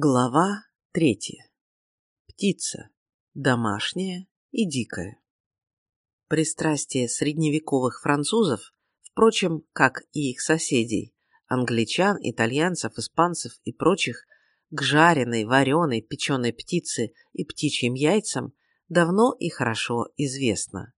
Глава третья. Птица. Домашняя и дикая. Пристрастие средневековых французов, впрочем, как и их соседей, англичан, итальянцев, испанцев и прочих, к жареной, вареной, печеной птице и птичьим яйцам давно и хорошо известно.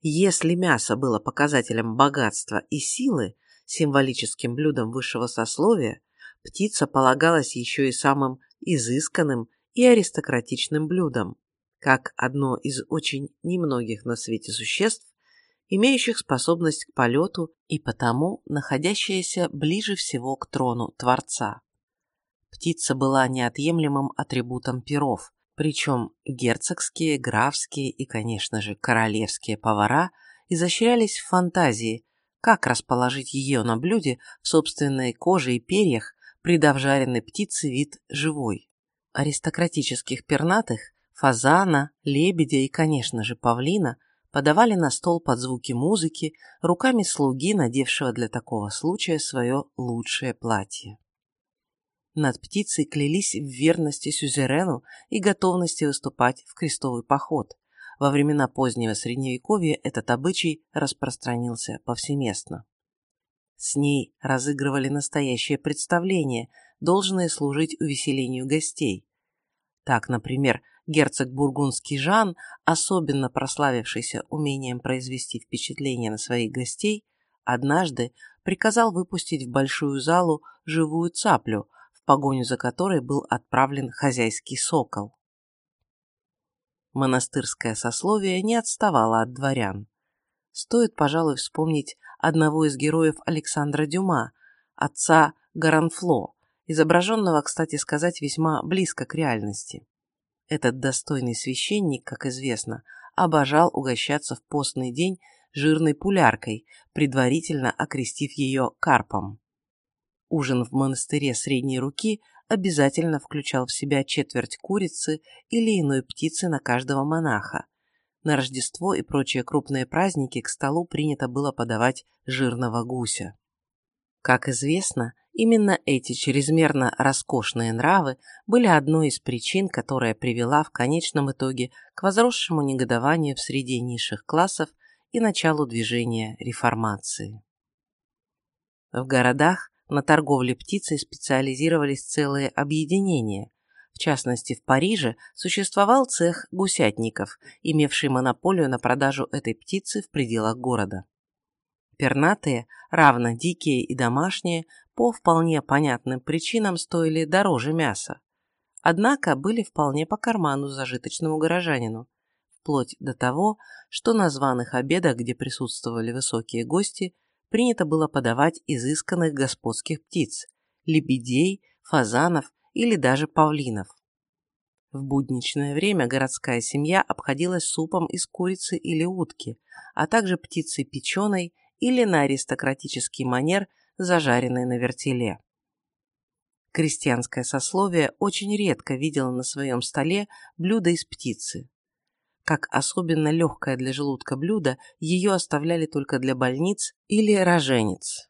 Если мясо было показателем богатства и силы, символическим блюдом высшего сословия, птица полагалась еще и самым изысканным и аристократичным блюдом, как одно из очень немногих на свете существ, имеющих способность к полету и потому находящаяся ближе всего к трону Творца. Птица была неотъемлемым атрибутом перов, причем герцогские, графские и, конечно же, королевские повара изощрялись в фантазии, как расположить ее на блюде в собственной коже и перьях, придав жареной птице вид живой. Аристократических пернатых, фазана, лебедя и, конечно же, павлина подавали на стол под звуки музыки руками слуги, надевшего для такого случая свое лучшее платье. Над птицей клялись в верности сюзерену и готовности выступать в крестовый поход. Во времена позднего Средневековья этот обычай распространился повсеместно. С ней разыгрывали настоящее представление, должное служить увеселению гостей. Так, например, герцог Бургундский Жан, особенно прославившийся умением произвести впечатление на своих гостей, однажды приказал выпустить в большую залу живую цаплю, в погоню за которой был отправлен хозяйский сокол. Монастырское сословие не отставало от дворян. Стоит, пожалуй, вспомнить одного из героев Александра Дюма, отца Гаранфло, изображенного, кстати сказать, весьма близко к реальности. Этот достойный священник, как известно, обожал угощаться в постный день жирной пуляркой, предварительно окрестив ее карпом. Ужин в монастыре средней руки обязательно включал в себя четверть курицы или иной птицы на каждого монаха, на Рождество и прочие крупные праздники к столу принято было подавать жирного гуся. Как известно, именно эти чрезмерно роскошные нравы были одной из причин, которая привела в конечном итоге к возросшему негодованию в среде низших классов и началу движения реформации. В городах на торговле птицей специализировались целые объединения, в частности, в Париже существовал цех гусятников, имевший монополию на продажу этой птицы в пределах города. Пернатые, равно дикие и домашние, по вполне понятным причинам стоили дороже мяса. Однако были вполне по карману зажиточному горожанину, вплоть до того, что на званых обедах, где присутствовали высокие гости, принято было подавать изысканных господских птиц – лебедей, фазанов или даже павлинов. В будничное время городская семья обходилась супом из курицы или утки, а также птицей печеной или на аристократический манер зажаренной на вертеле. Крестьянское сословие очень редко видело на своем столе блюдо из птицы. Как особенно легкое для желудка блюдо, ее оставляли только для больниц или рожениц.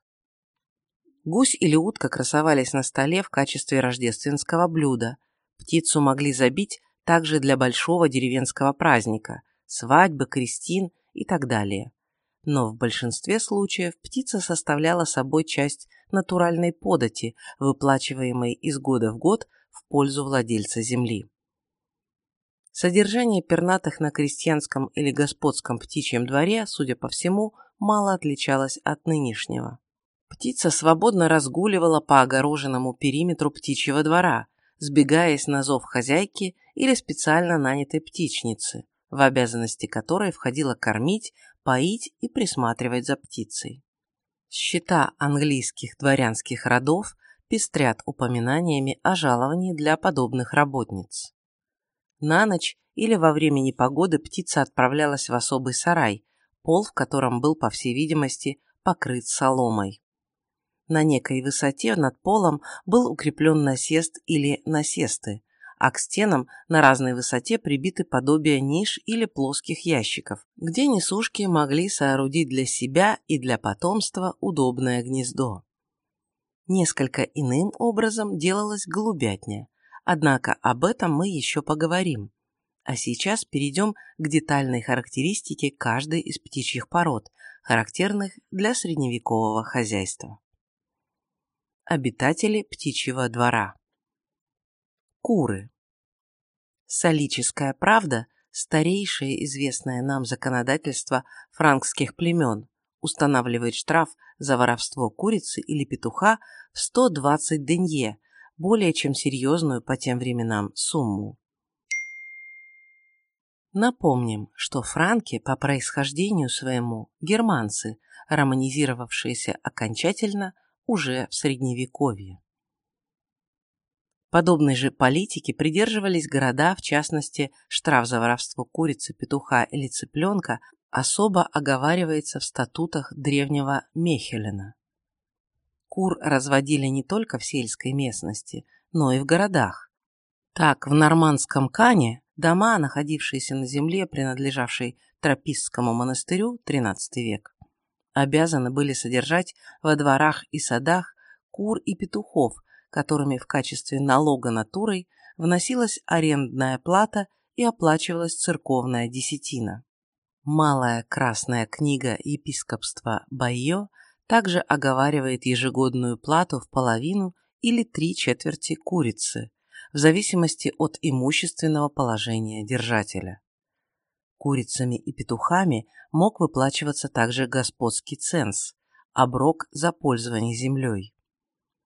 Гусь или утка красовались на столе в качестве рождественского блюда. Птицу могли забить также для большого деревенского праздника, свадьбы, крестин и так далее. Но в большинстве случаев птица составляла собой часть натуральной подати, выплачиваемой из года в год в пользу владельца земли. Содержание пернатых на крестьянском или господском птичьем дворе, судя по всему, мало отличалось от нынешнего. Птица свободно разгуливала по огороженному периметру птичьего двора, сбегаясь на зов хозяйки или специально нанятой птичницы, в обязанности которой входило кормить, поить и присматривать за птицей. Счета английских дворянских родов пестрят упоминаниями о жаловании для подобных работниц. На ночь или во время непогоды птица отправлялась в особый сарай, пол в котором был, по всей видимости, покрыт соломой. На некой высоте над полом был укреплен насест или насесты, а к стенам на разной высоте прибиты подобия ниш или плоских ящиков, где несушки могли соорудить для себя и для потомства удобное гнездо. Несколько иным образом делалась голубятня, однако об этом мы еще поговорим. А сейчас перейдем к детальной характеристике каждой из птичьих пород, характерных для средневекового хозяйства. Обитатели птичьего двора. Куры. Солическая правда – старейшее известное нам законодательство франкских племен, устанавливает штраф за воровство курицы или петуха в 120 денье, более чем серьезную по тем временам сумму. Напомним, что франки по происхождению своему германцы, романизировавшиеся окончательно уже в Средневековье. Подобной же политики придерживались города, в частности, штраф за воровство курицы, петуха или цыпленка особо оговаривается в статутах древнего Мехелена. Кур разводили не только в сельской местности, но и в городах. Так, в нормандском Кане Дома, находившиеся на земле, принадлежавшей Тропистскому монастырю XIII век, обязаны были содержать во дворах и садах кур и петухов, которыми в качестве налога натурой вносилась арендная плата и оплачивалась церковная десятина. Малая красная книга епископства Байо также оговаривает ежегодную плату в половину или три четверти курицы, в зависимости от имущественного положения держателя. Курицами и петухами мог выплачиваться также господский ценз, оброк за пользование землей.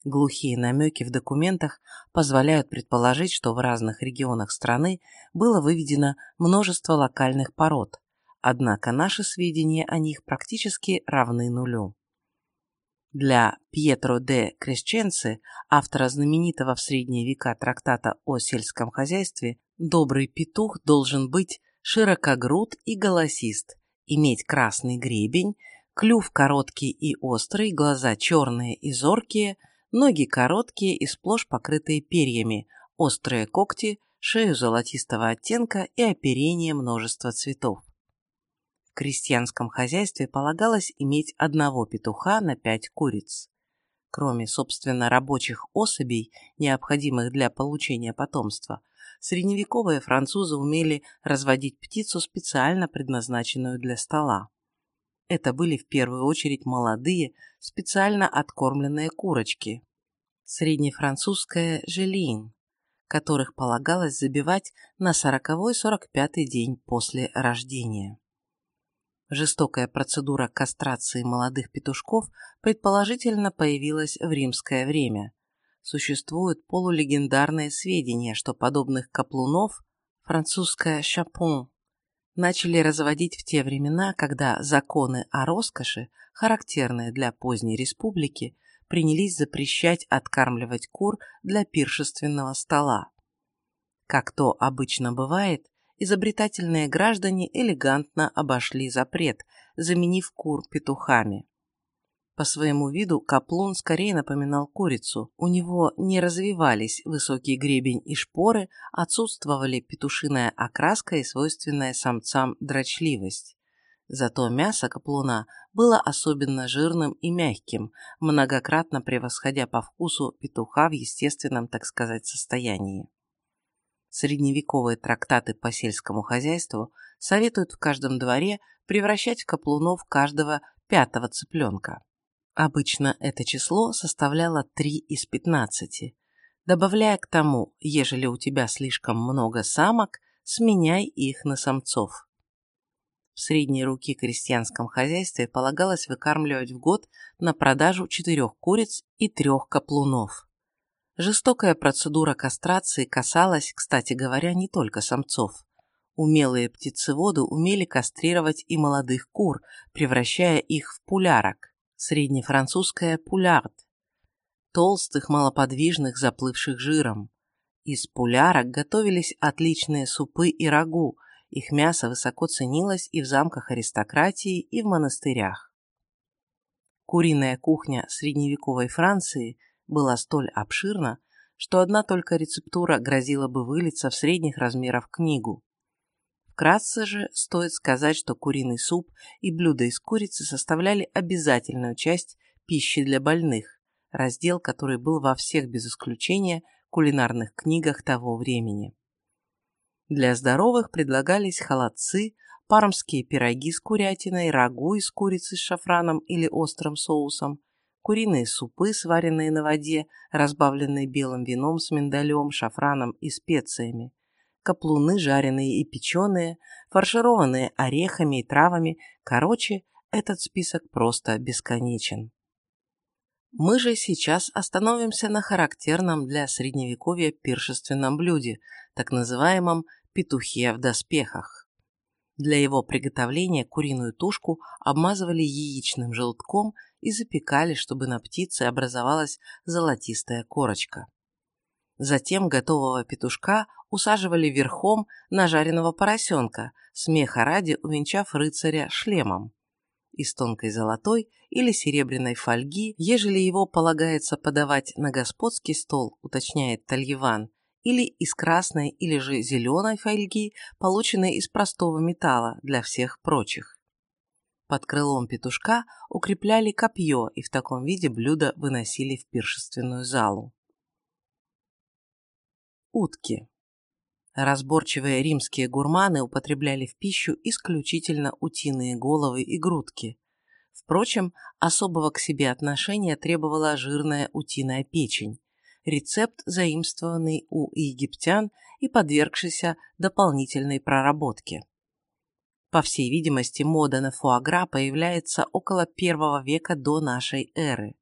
Глухие намеки в документах позволяют предположить, что в разных регионах страны было выведено множество локальных пород, однако наши сведения о них практически равны нулю. Для Пьетро де Крещенце, автора знаменитого в средние века трактата о сельском хозяйстве, добрый петух должен быть широкогруд и голосист, иметь красный гребень, клюв короткий и острый, глаза черные и зоркие, ноги короткие и сплошь покрытые перьями, острые когти, шею золотистого оттенка и оперение множества цветов крестьянском хозяйстве полагалось иметь одного петуха на пять куриц. Кроме, собственно, рабочих особей, необходимых для получения потомства, средневековые французы умели разводить птицу, специально предназначенную для стола. Это были в первую очередь молодые, специально откормленные курочки. Среднефранцузская желин, которых полагалось забивать на 40-45 день после рождения. Жестокая процедура кастрации молодых петушков предположительно появилась в римское время. Существуют полулегендарные сведения, что подобных каплунов, французское «шапон», начали разводить в те времена, когда законы о роскоши, характерные для поздней республики, принялись запрещать откармливать кур для пиршественного стола. Как то обычно бывает, изобретательные граждане элегантно обошли запрет, заменив кур петухами. По своему виду каплун скорее напоминал курицу. У него не развивались высокий гребень и шпоры, отсутствовали петушиная окраска и свойственная самцам дрочливость. Зато мясо каплуна было особенно жирным и мягким, многократно превосходя по вкусу петуха в естественном, так сказать, состоянии. Средневековые трактаты по сельскому хозяйству советуют в каждом дворе превращать в каплунов каждого пятого цыпленка. Обычно это число составляло 3 из 15. Добавляя к тому, ежели у тебя слишком много самок, сменяй их на самцов. В средней руки крестьянском хозяйстве полагалось выкармливать в год на продажу четырех куриц и трех каплунов. Жестокая процедура кастрации касалась, кстати говоря, не только самцов. Умелые птицеводы умели кастрировать и молодых кур, превращая их в пулярок, среднефранцузская пулярд, толстых, малоподвижных, заплывших жиром. Из пулярок готовились отличные супы и рагу, их мясо высоко ценилось и в замках аристократии, и в монастырях. Куриная кухня средневековой Франции – была столь обширна, что одна только рецептура грозила бы вылиться в средних размеров книгу. Вкратце же стоит сказать, что куриный суп и блюда из курицы составляли обязательную часть пищи для больных, раздел, который был во всех без исключения кулинарных книгах того времени. Для здоровых предлагались холодцы, пармские пироги с курятиной, рагу из курицы с шафраном или острым соусом, куриные супы, сваренные на воде, разбавленные белым вином с миндалем, шафраном и специями, каплуны жареные и печеные, фаршированные орехами и травами. Короче, этот список просто бесконечен. Мы же сейчас остановимся на характерном для средневековья пиршественном блюде, так называемом петухе в доспехах. Для его приготовления куриную тушку обмазывали яичным желтком и запекали, чтобы на птице образовалась золотистая корочка. Затем готового петушка усаживали верхом на жареного поросенка, смеха ради увенчав рыцаря шлемом из тонкой золотой или серебряной фольги, ежели его полагается подавать на господский стол, уточняет Тальеван, или из красной или же зеленой фольги, полученной из простого металла для всех прочих. Под крылом петушка укрепляли копье и в таком виде блюдо выносили в пиршественную залу. Утки. Разборчивые римские гурманы употребляли в пищу исключительно утиные головы и грудки. Впрочем, особого к себе отношения требовала жирная утиная печень, рецепт, заимствованный у египтян и подвергшийся дополнительной проработке. По всей видимости, мода на фуагра появляется около первого века до нашей эры.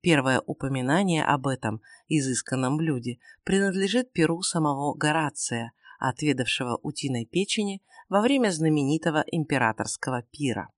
Первое упоминание об этом изысканном блюде принадлежит перу самого Горация, отведавшего утиной печени во время знаменитого императорского пира.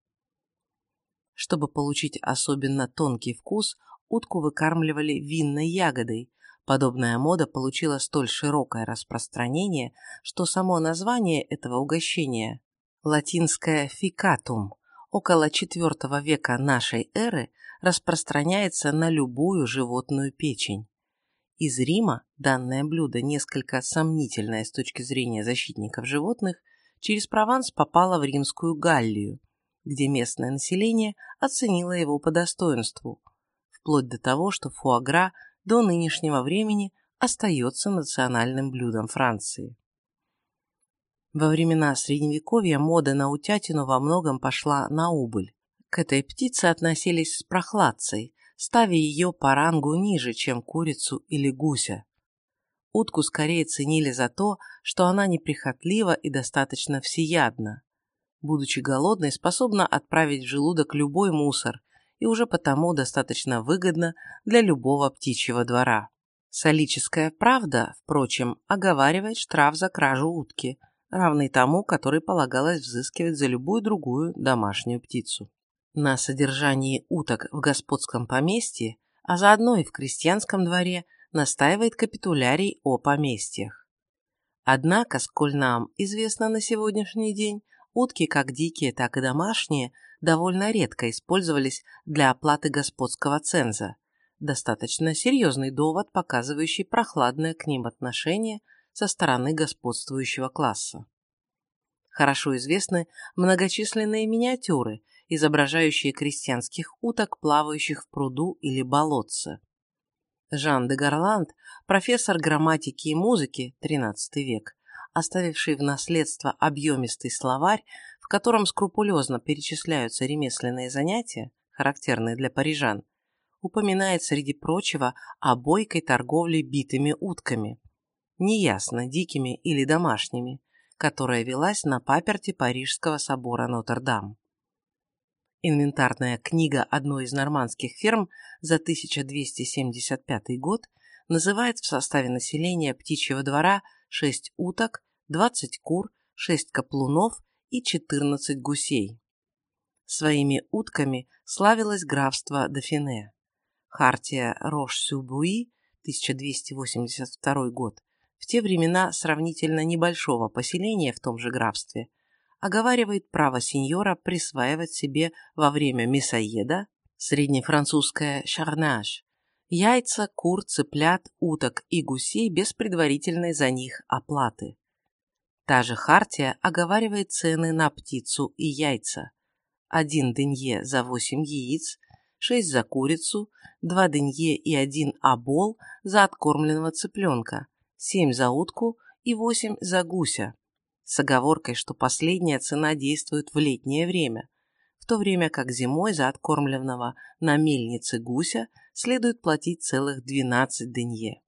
Чтобы получить особенно тонкий вкус, утку выкармливали винной ягодой. Подобная мода получила столь широкое распространение, что само название этого угощения, латинское «фикатум», около IV века нашей эры распространяется на любую животную печень. Из Рима данное блюдо, несколько сомнительное с точки зрения защитников животных, через Прованс попало в римскую Галлию, где местное население оценило его по достоинству – вплоть до того, что фуагра до нынешнего времени остается национальным блюдом Франции. Во времена Средневековья мода на утятину во многом пошла на убыль. К этой птице относились с прохладцей, ставя ее по рангу ниже, чем курицу или гуся. Утку скорее ценили за то, что она неприхотлива и достаточно всеядна. Будучи голодной, способна отправить в желудок любой мусор и уже потому достаточно выгодно для любого птичьего двора. Солическая правда, впрочем, оговаривает штраф за кражу утки, равный тому, который полагалось взыскивать за любую другую домашнюю птицу. На содержании уток в господском поместье, а заодно и в крестьянском дворе, настаивает капитулярий о поместьях. Однако, сколь нам известно на сегодняшний день, утки как дикие, так и домашние довольно редко использовались для оплаты господского ценза. Достаточно серьезный довод, показывающий прохладное к ним отношение со стороны господствующего класса. Хорошо известны многочисленные миниатюры, изображающие крестьянских уток, плавающих в пруду или болотце. Жан де Гарланд, профессор грамматики и музыки, XIII век, оставивший в наследство объемистый словарь, в котором скрупулезно перечисляются ремесленные занятия, характерные для парижан, упоминает среди прочего о бойкой торговле битыми утками, неясно, дикими или домашними, которая велась на паперти Парижского собора Нотр-Дам. Инвентарная книга одной из нормандских ферм за 1275 год называет в составе населения птичьего двора 6 уток, 20 кур, 6 каплунов и 14 гусей. Своими утками славилось графство Дофине. Хартия Рош-Сюбуи, 1282 год, в те времена сравнительно небольшого поселения в том же графстве, оговаривает право сеньора присваивать себе во время мясоеда, среднефранцузское «шарнаж», яйца, кур, цыплят, уток и гусей без предварительной за них оплаты. Та же хартия оговаривает цены на птицу и яйца. Один денье за 8 яиц, 6 за курицу, 2 дынье и 1 абол за откормленного цыпленка, 7 за утку и 8 за гуся, с оговоркой, что последняя цена действует в летнее время, в то время как зимой за откормленного на мельнице гуся следует платить целых 12 дынье.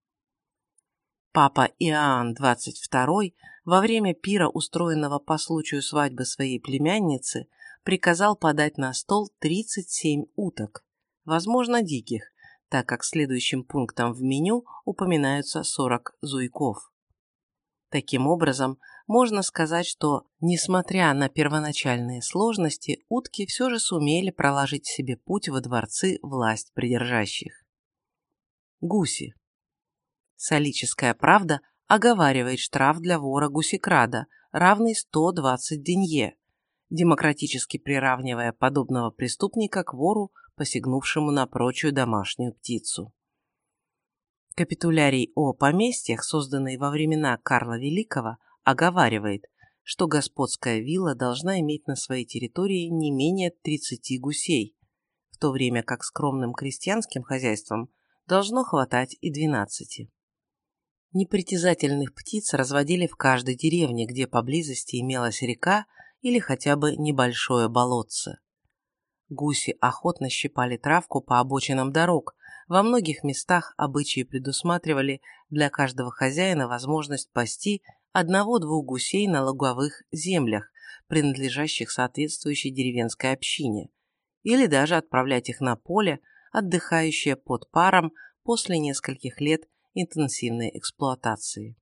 Папа Иоанн XXII во время пира, устроенного по случаю свадьбы своей племянницы, приказал подать на стол 37 уток, возможно, диких, так как следующим пунктом в меню упоминаются 40 зуйков. Таким образом, можно сказать, что, несмотря на первоначальные сложности, утки все же сумели проложить себе путь во дворцы власть придержащих. Гуси. Солическая правда оговаривает штраф для вора гусекрада, равный 120 денье, демократически приравнивая подобного преступника к вору, посягнувшему на прочую домашнюю птицу. Капитулярий о поместьях, созданный во времена Карла Великого, оговаривает, что господская вилла должна иметь на своей территории не менее 30 гусей, в то время как скромным крестьянским хозяйствам должно хватать и 12. Непритязательных птиц разводили в каждой деревне, где поблизости имелась река или хотя бы небольшое болотце. Гуси охотно щипали травку по обочинам дорог. Во многих местах обычаи предусматривали для каждого хозяина возможность пасти одного-двух гусей на луговых землях, принадлежащих соответствующей деревенской общине, или даже отправлять их на поле, отдыхающее под паром после нескольких лет интенсивной эксплуатации.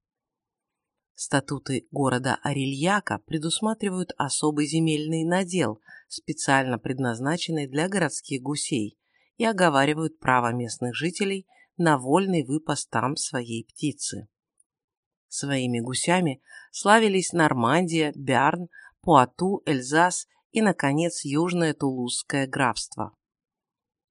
Статуты города Арильяка предусматривают особый земельный надел, специально предназначенный для городских гусей, и оговаривают право местных жителей на вольный выпас там своей птицы. Своими гусями славились Нормандия, Бярн, Пуату, Эльзас и, наконец, Южное Тулузское графство.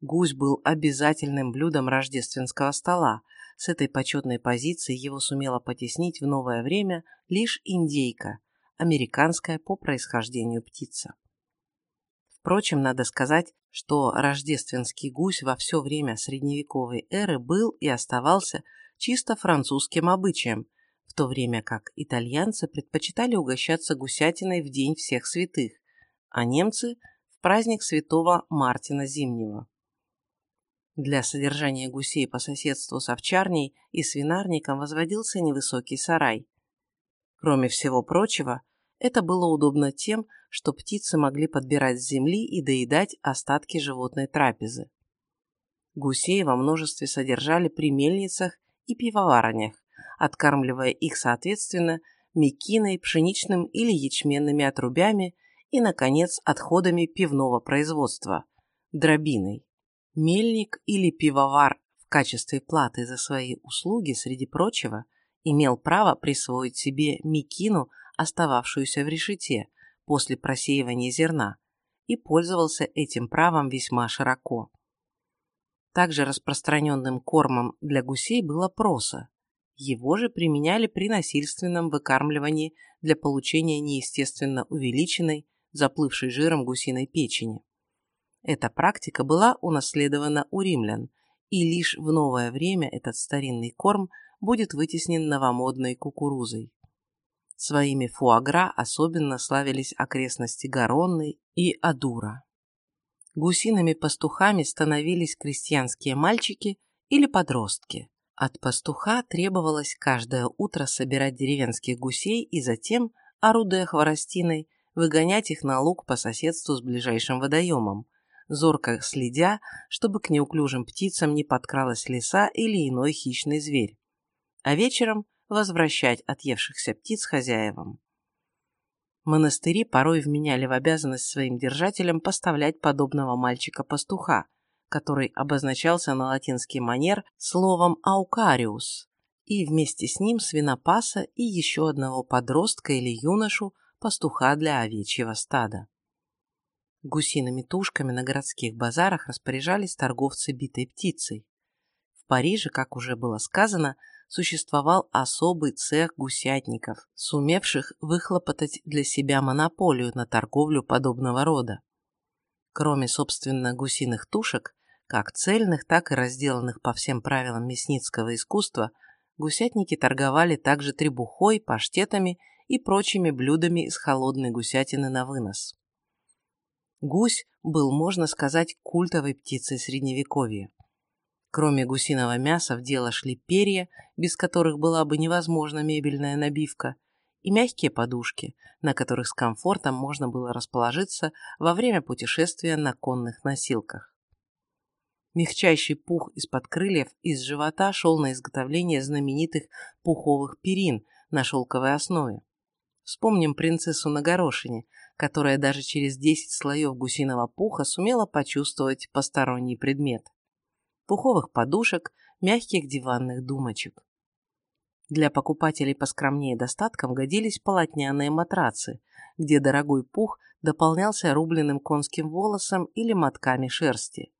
Гусь был обязательным блюдом рождественского стола. С этой почетной позиции его сумела потеснить в новое время лишь индейка, американская по происхождению птица. Впрочем, надо сказать, что рождественский гусь во все время средневековой эры был и оставался чисто французским обычаем, в то время как итальянцы предпочитали угощаться гусятиной в День всех святых, а немцы – в праздник святого Мартина Зимнего. Для содержания гусей по соседству с овчарней и свинарником возводился невысокий сарай. Кроме всего прочего, это было удобно тем, что птицы могли подбирать с земли и доедать остатки животной трапезы. Гусей во множестве содержали при мельницах и пивоварнях, откармливая их соответственно мекиной, пшеничным или ячменными отрубями и, наконец, отходами пивного производства – дробиной. Мельник или пивовар в качестве платы за свои услуги, среди прочего, имел право присвоить себе мекину, остававшуюся в решете после просеивания зерна, и пользовался этим правом весьма широко. Также распространенным кормом для гусей было проса. Его же применяли при насильственном выкармливании для получения неестественно увеличенной, заплывшей жиром гусиной печени. Эта практика была унаследована у римлян, и лишь в новое время этот старинный корм будет вытеснен новомодной кукурузой. Своими фуагра особенно славились окрестности Гаронны и Адура. Гусиными пастухами становились крестьянские мальчики или подростки. От пастуха требовалось каждое утро собирать деревенских гусей и затем, орудуя хворостиной, выгонять их на луг по соседству с ближайшим водоемом, зорко следя, чтобы к неуклюжим птицам не подкралась лиса или иной хищный зверь, а вечером возвращать отъевшихся птиц хозяевам. Монастыри порой вменяли в обязанность своим держателям поставлять подобного мальчика-пастуха, который обозначался на латинский манер словом «аукариус», и вместе с ним свинопаса и еще одного подростка или юношу, пастуха для овечьего стада. Гусиными тушками на городских базарах распоряжались торговцы битой птицей. В Париже, как уже было сказано, существовал особый цех гусятников, сумевших выхлопотать для себя монополию на торговлю подобного рода. Кроме, собственно, гусиных тушек, Как цельных, так и разделанных по всем правилам мясницкого искусства, гусятники торговали также требухой, паштетами и прочими блюдами из холодной гусятины на вынос. Гусь был, можно сказать, культовой птицей Средневековья. Кроме гусиного мяса в дело шли перья, без которых была бы невозможна мебельная набивка, и мягкие подушки, на которых с комфортом можно было расположиться во время путешествия на конных носилках. Мягчайший пух из-под крыльев из живота шел на изготовление знаменитых пуховых перин на шелковой основе. Вспомним принцессу на горошине, которая даже через 10 слоев гусиного пуха сумела почувствовать посторонний предмет. Пуховых подушек, мягких диванных думочек. Для покупателей поскромнее достатком годились полотняные матрацы, где дорогой пух дополнялся рубленым конским волосом или мотками шерсти.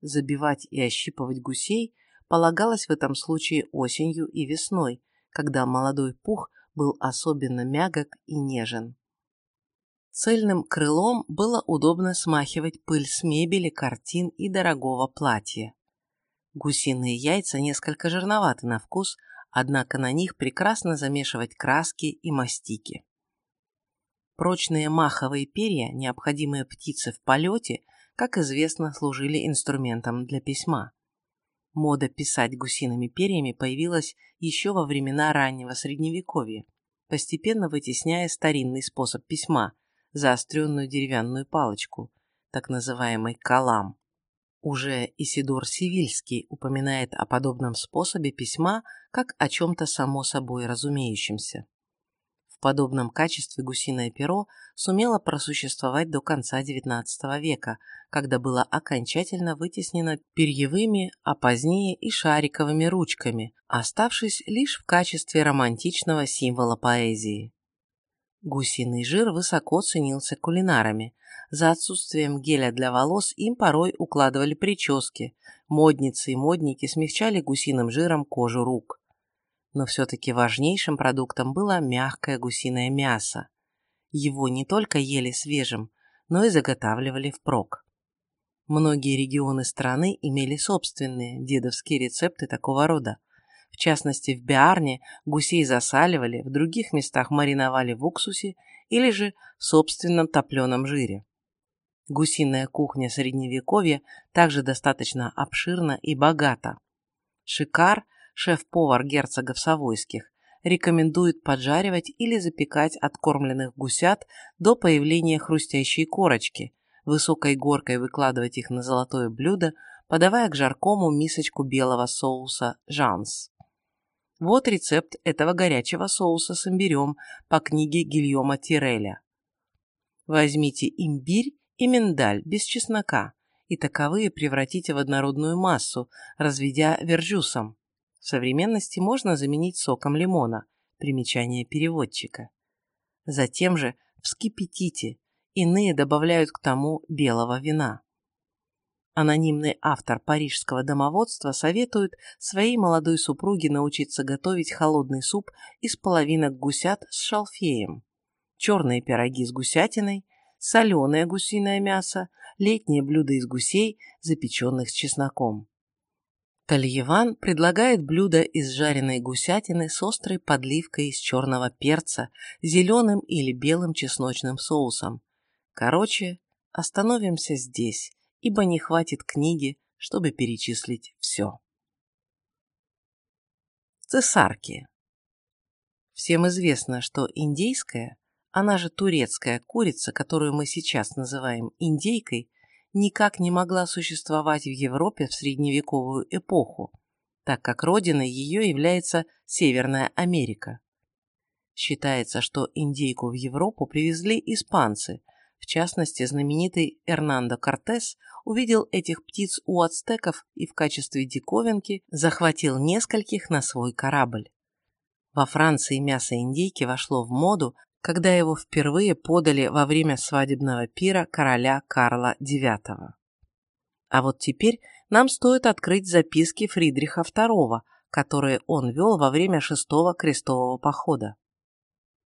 Забивать и ощипывать гусей полагалось в этом случае осенью и весной, когда молодой пух был особенно мягок и нежен. Цельным крылом было удобно смахивать пыль с мебели, картин и дорогого платья. Гусиные яйца несколько жирноваты на вкус, однако на них прекрасно замешивать краски и мастики. Прочные маховые перья, необходимые птице в полете, как известно, служили инструментом для письма. Мода писать гусиными перьями появилась еще во времена раннего Средневековья, постепенно вытесняя старинный способ письма – заостренную деревянную палочку, так называемый калам. Уже Исидор Сивильский упоминает о подобном способе письма как о чем-то само собой разумеющемся. В подобном качестве гусиное перо сумело просуществовать до конца XIX века, когда было окончательно вытеснено перьевыми, а позднее и шариковыми ручками, оставшись лишь в качестве романтичного символа поэзии. Гусиный жир высоко ценился кулинарами, за отсутствием геля для волос им порой укладывали прически, модницы и модники смягчали гусиным жиром кожу рук. Но все-таки важнейшим продуктом было мягкое гусиное мясо. Его не только ели свежим, но и заготавливали впрок. Многие регионы страны имели собственные дедовские рецепты такого рода. В частности, в Биарне гусей засаливали, в других местах мариновали в уксусе или же в собственном топленом жире. Гусиная кухня Средневековья также достаточно обширна и богата. Шикар, шеф-повар герцогов Савойских, рекомендует поджаривать или запекать откормленных гусят до появления хрустящей корочки, высокой горкой выкладывать их на золотое блюдо, подавая к жаркому мисочку белого соуса «Жанс». Вот рецепт этого горячего соуса с имбирем по книге Гильома Тиреля. Возьмите имбирь и миндаль без чеснока, и таковые превратите в однородную массу, разведя вержусом. В современности можно заменить соком лимона. Примечание переводчика. Затем же вскипятите, иные добавляют к тому белого вина. Анонимный автор парижского домоводства советует своей молодой супруге научиться готовить холодный суп из половинок гусят с шалфеем, черные пироги с гусятиной, соленое гусиное мясо, летнее блюдо из гусей, запеченных с чесноком. Тальеван предлагает блюдо из жареной гусятины с острой подливкой из черного перца, зеленым или белым чесночным соусом. Короче, остановимся здесь, ибо не хватит книги, чтобы перечислить все. Цесарки. Всем известно, что индейская она же турецкая курица, которую мы сейчас называем индейкой, никак не могла существовать в Европе в средневековую эпоху, так как родиной ее является Северная Америка. Считается, что индейку в Европу привезли испанцы, в частности, знаменитый Эрнандо Кортес увидел этих птиц у ацтеков и в качестве диковинки захватил нескольких на свой корабль. Во Франции мясо индейки вошло в моду когда его впервые подали во время свадебного пира короля Карла IX. А вот теперь нам стоит открыть записки Фридриха II, которые он вел во время шестого крестового похода.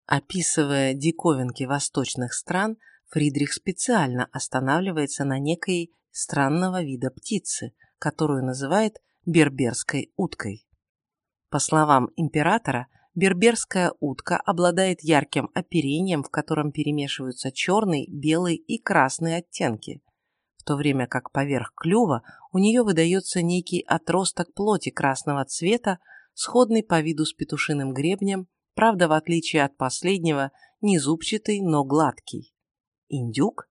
Описывая диковинки восточных стран, Фридрих специально останавливается на некой странного вида птицы, которую называет берберской уткой. По словам императора, берберская утка обладает ярким оперением, в котором перемешиваются черный, белый и красный оттенки, в то время как поверх клюва у нее выдается некий отросток плоти красного цвета, сходный по виду с петушиным гребнем, правда, в отличие от последнего, не зубчатый, но гладкий. Индюк?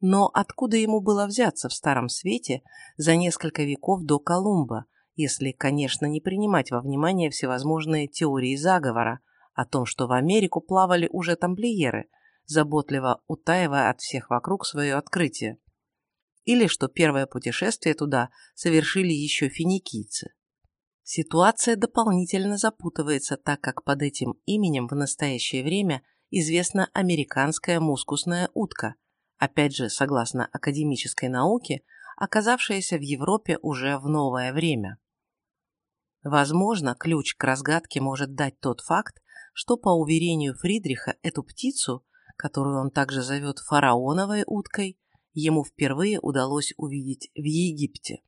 Но откуда ему было взяться в Старом Свете за несколько веков до Колумба, если, конечно, не принимать во внимание всевозможные теории заговора о том, что в Америку плавали уже тамплиеры, заботливо утаивая от всех вокруг свое открытие, или что первое путешествие туда совершили еще финикийцы. Ситуация дополнительно запутывается, так как под этим именем в настоящее время известна американская мускусная утка, опять же, согласно академической науке, оказавшаяся в Европе уже в новое время. Возможно, ключ к разгадке может дать тот факт, что, по уверению Фридриха, эту птицу, которую он также зовет фараоновой уткой, ему впервые удалось увидеть в Египте.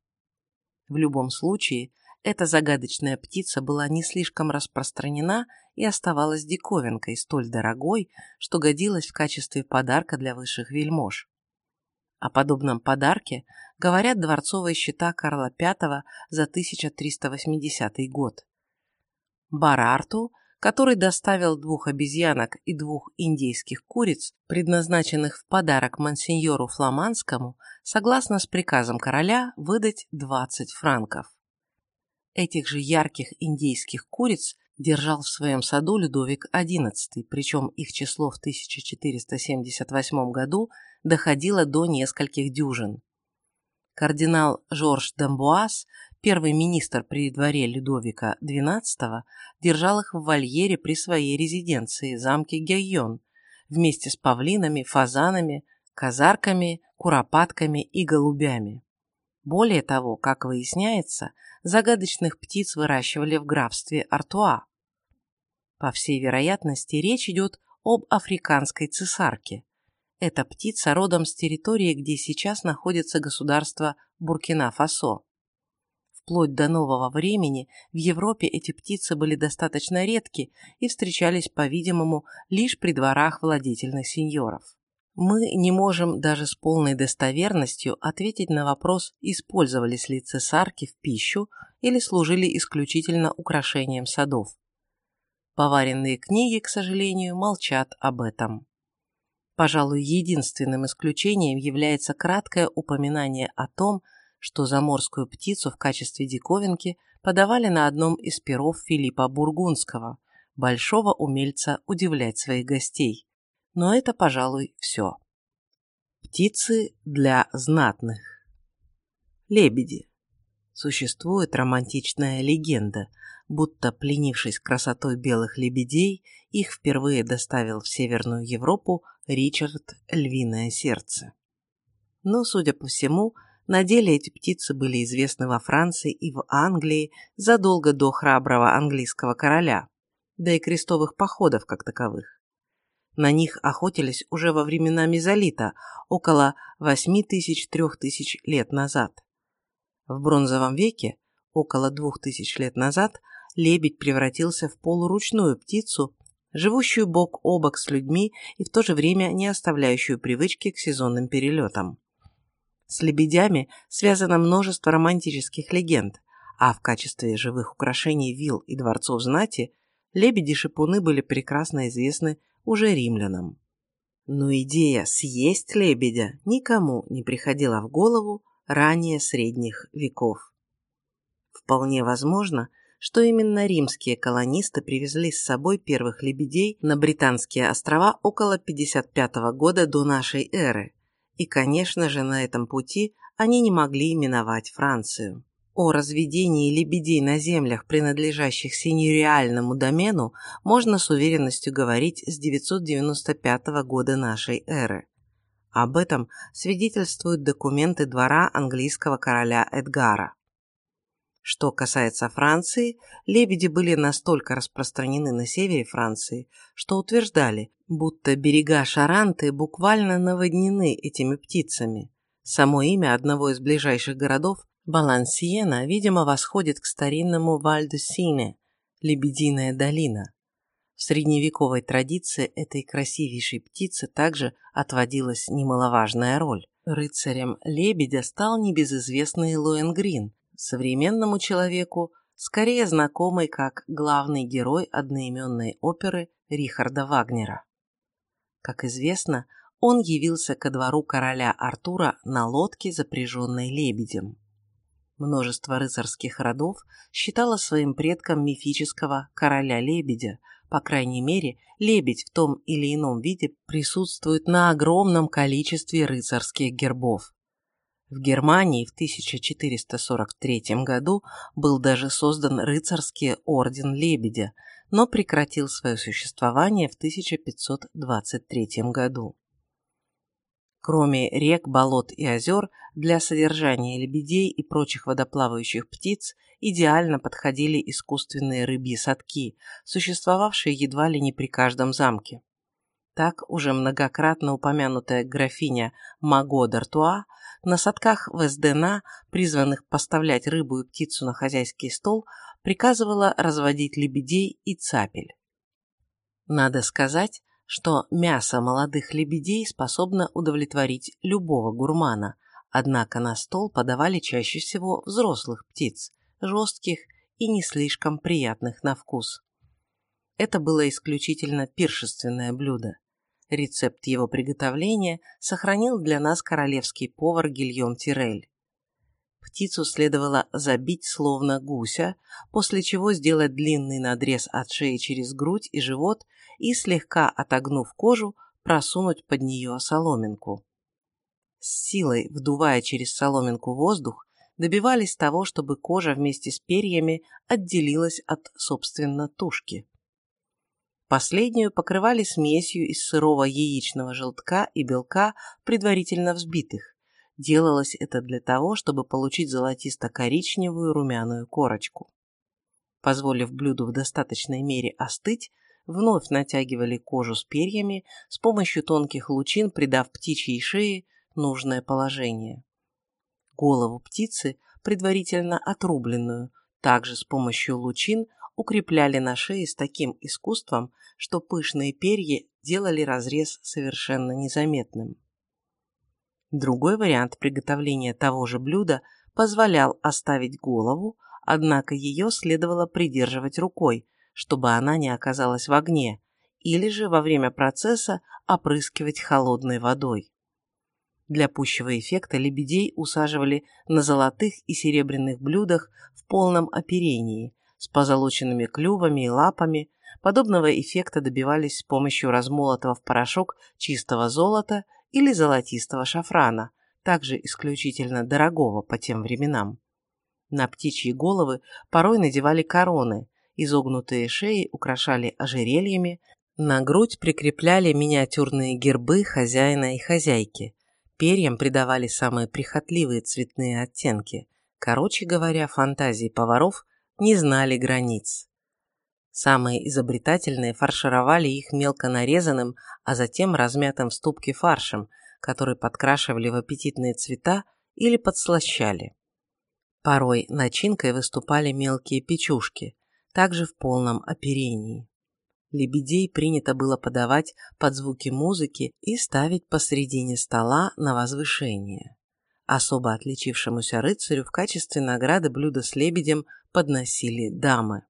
В любом случае, эта загадочная птица была не слишком распространена и оставалась диковинкой, столь дорогой, что годилась в качестве подарка для высших вельмож. О подобном подарке говорят дворцовые счета Карла V за 1380 год. Барарту, который доставил двух обезьянок и двух индейских куриц, предназначенных в подарок мансиньору Фламандскому, согласно с приказом короля выдать 20 франков. Этих же ярких индейских куриц держал в своем саду Людовик XI, причем их число в 1478 году доходило до нескольких дюжин. Кардинал Жорж Дамбуаз, первый министр при дворе Людовика XII, держал их в вольере при своей резиденции, замке Гейон, вместе с павлинами, фазанами, казарками, куропатками и голубями. Более того, как выясняется, загадочных птиц выращивали в графстве Артуа. По всей вероятности, речь идет об африканской цесарке. Эта птица родом с территории, где сейчас находится государство Буркина-Фасо. Вплоть до нового времени в Европе эти птицы были достаточно редки и встречались, по-видимому, лишь при дворах владетельных сеньоров мы не можем даже с полной достоверностью ответить на вопрос, использовались ли цесарки в пищу или служили исключительно украшением садов. Поваренные книги, к сожалению, молчат об этом. Пожалуй, единственным исключением является краткое упоминание о том, что заморскую птицу в качестве диковинки подавали на одном из перов Филиппа Бургундского, большого умельца удивлять своих гостей но это, пожалуй, все. Птицы для знатных. Лебеди. Существует романтичная легенда, будто пленившись красотой белых лебедей, их впервые доставил в Северную Европу Ричард Львиное Сердце. Но, судя по всему, на деле эти птицы были известны во Франции и в Англии задолго до храброго английского короля, да и крестовых походов как таковых. На них охотились уже во времена мезолита, около 8000-3000 лет назад. В бронзовом веке, около 2000 лет назад, лебедь превратился в полуручную птицу, живущую бок о бок с людьми и в то же время не оставляющую привычки к сезонным перелетам. С лебедями связано множество романтических легенд, а в качестве живых украшений вилл и дворцов знати лебеди-шипуны были прекрасно известны уже римлянам. Но идея съесть лебедя никому не приходила в голову ранее средних веков. Вполне возможно, что именно римские колонисты привезли с собой первых лебедей на Британские острова около 55 года до нашей эры, и, конечно же, на этом пути они не могли именовать Францию. О разведении лебедей на землях, принадлежащих синереальному домену, можно с уверенностью говорить с 995 года нашей эры. Об этом свидетельствуют документы двора английского короля Эдгара. Что касается Франции, лебеди были настолько распространены на севере Франции, что утверждали, будто берега Шаранты буквально наводнены этими птицами. Само имя одного из ближайших городов, Балансиена, видимо, восходит к старинному Вальдесине – Лебединая долина. В средневековой традиции этой красивейшей птице также отводилась немаловажная роль. Рыцарем лебедя стал небезызвестный Лоенгрин, современному человеку скорее знакомый как главный герой одноименной оперы Рихарда Вагнера. Как известно, он явился ко двору короля Артура на лодке, запряженной лебедем. Множество рыцарских родов считало своим предком мифического короля-лебедя, по крайней мере, лебедь в том или ином виде присутствует на огромном количестве рыцарских гербов. В Германии в 1443 году был даже создан рыцарский орден Лебедя, но прекратил свое существование в 1523 году. Кроме рек, болот и озер, для содержания лебедей и прочих водоплавающих птиц идеально подходили искусственные рыбьи садки, существовавшие едва ли не при каждом замке. Так уже многократно упомянутая графиня Маго d'Артуа на садках Вездена, призванных поставлять рыбу и птицу на хозяйский стол, приказывала разводить лебедей и цапель. Надо сказать, что мясо молодых лебедей способно удовлетворить любого гурмана, однако на стол подавали чаще всего взрослых птиц, жестких и не слишком приятных на вкус. Это было исключительно пиршественное блюдо. Рецепт его приготовления сохранил для нас королевский повар Гильем Тирель. Птицу следовало забить словно гуся, после чего сделать длинный надрез от шеи через грудь и живот и, слегка отогнув кожу, просунуть под нее соломинку. С силой, вдувая через соломинку воздух, добивались того, чтобы кожа вместе с перьями отделилась от, собственно, тушки. Последнюю покрывали смесью из сырого яичного желтка и белка, предварительно взбитых. Делалось это для того, чтобы получить золотисто-коричневую румяную корочку. Позволив блюду в достаточной мере остыть, вновь натягивали кожу с перьями, с помощью тонких лучин придав птичьей шее нужное положение. Голову птицы, предварительно отрубленную, также с помощью лучин укрепляли на шее с таким искусством, что пышные перья делали разрез совершенно незаметным. Другой вариант приготовления того же блюда позволял оставить голову, однако ее следовало придерживать рукой, чтобы она не оказалась в огне, или же во время процесса опрыскивать холодной водой. Для пущего эффекта лебедей усаживали на золотых и серебряных блюдах в полном оперении, с позолоченными клювами и лапами. Подобного эффекта добивались с помощью размолотого в порошок чистого золота или золотистого шафрана, также исключительно дорогого по тем временам. На птичьи головы порой надевали короны, изогнутые шеи украшали ожерельями, на грудь прикрепляли миниатюрные гербы хозяина и хозяйки, перьям придавали самые прихотливые цветные оттенки. Короче говоря, фантазии поваров не знали границ. Самые изобретательные фаршировали их мелко нарезанным, а затем размятым в ступке фаршем, который подкрашивали в аппетитные цвета или подслащали. Порой начинкой выступали мелкие печушки, также в полном оперении. Лебедей принято было подавать под звуки музыки и ставить посредине стола на возвышение. Особо отличившемуся рыцарю в качестве награды блюдо с лебедем подносили дамы.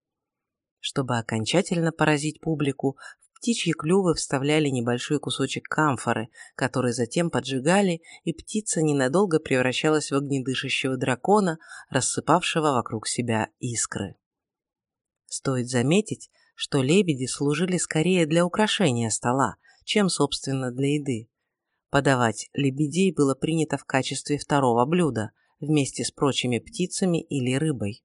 Чтобы окончательно поразить публику, в птичьи клювы вставляли небольшой кусочек камфоры, который затем поджигали, и птица ненадолго превращалась в огнедышащего дракона, рассыпавшего вокруг себя искры. Стоит заметить, что лебеди служили скорее для украшения стола, чем, собственно, для еды. Подавать лебедей было принято в качестве второго блюда, вместе с прочими птицами или рыбой.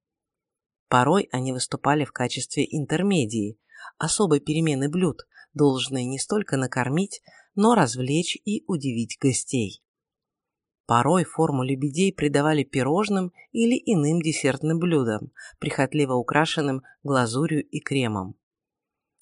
Порой они выступали в качестве интермедии, особой перемены блюд, должной не столько накормить, но развлечь и удивить гостей. Порой форму лебедей придавали пирожным или иным десертным блюдам, прихотливо украшенным глазурью и кремом.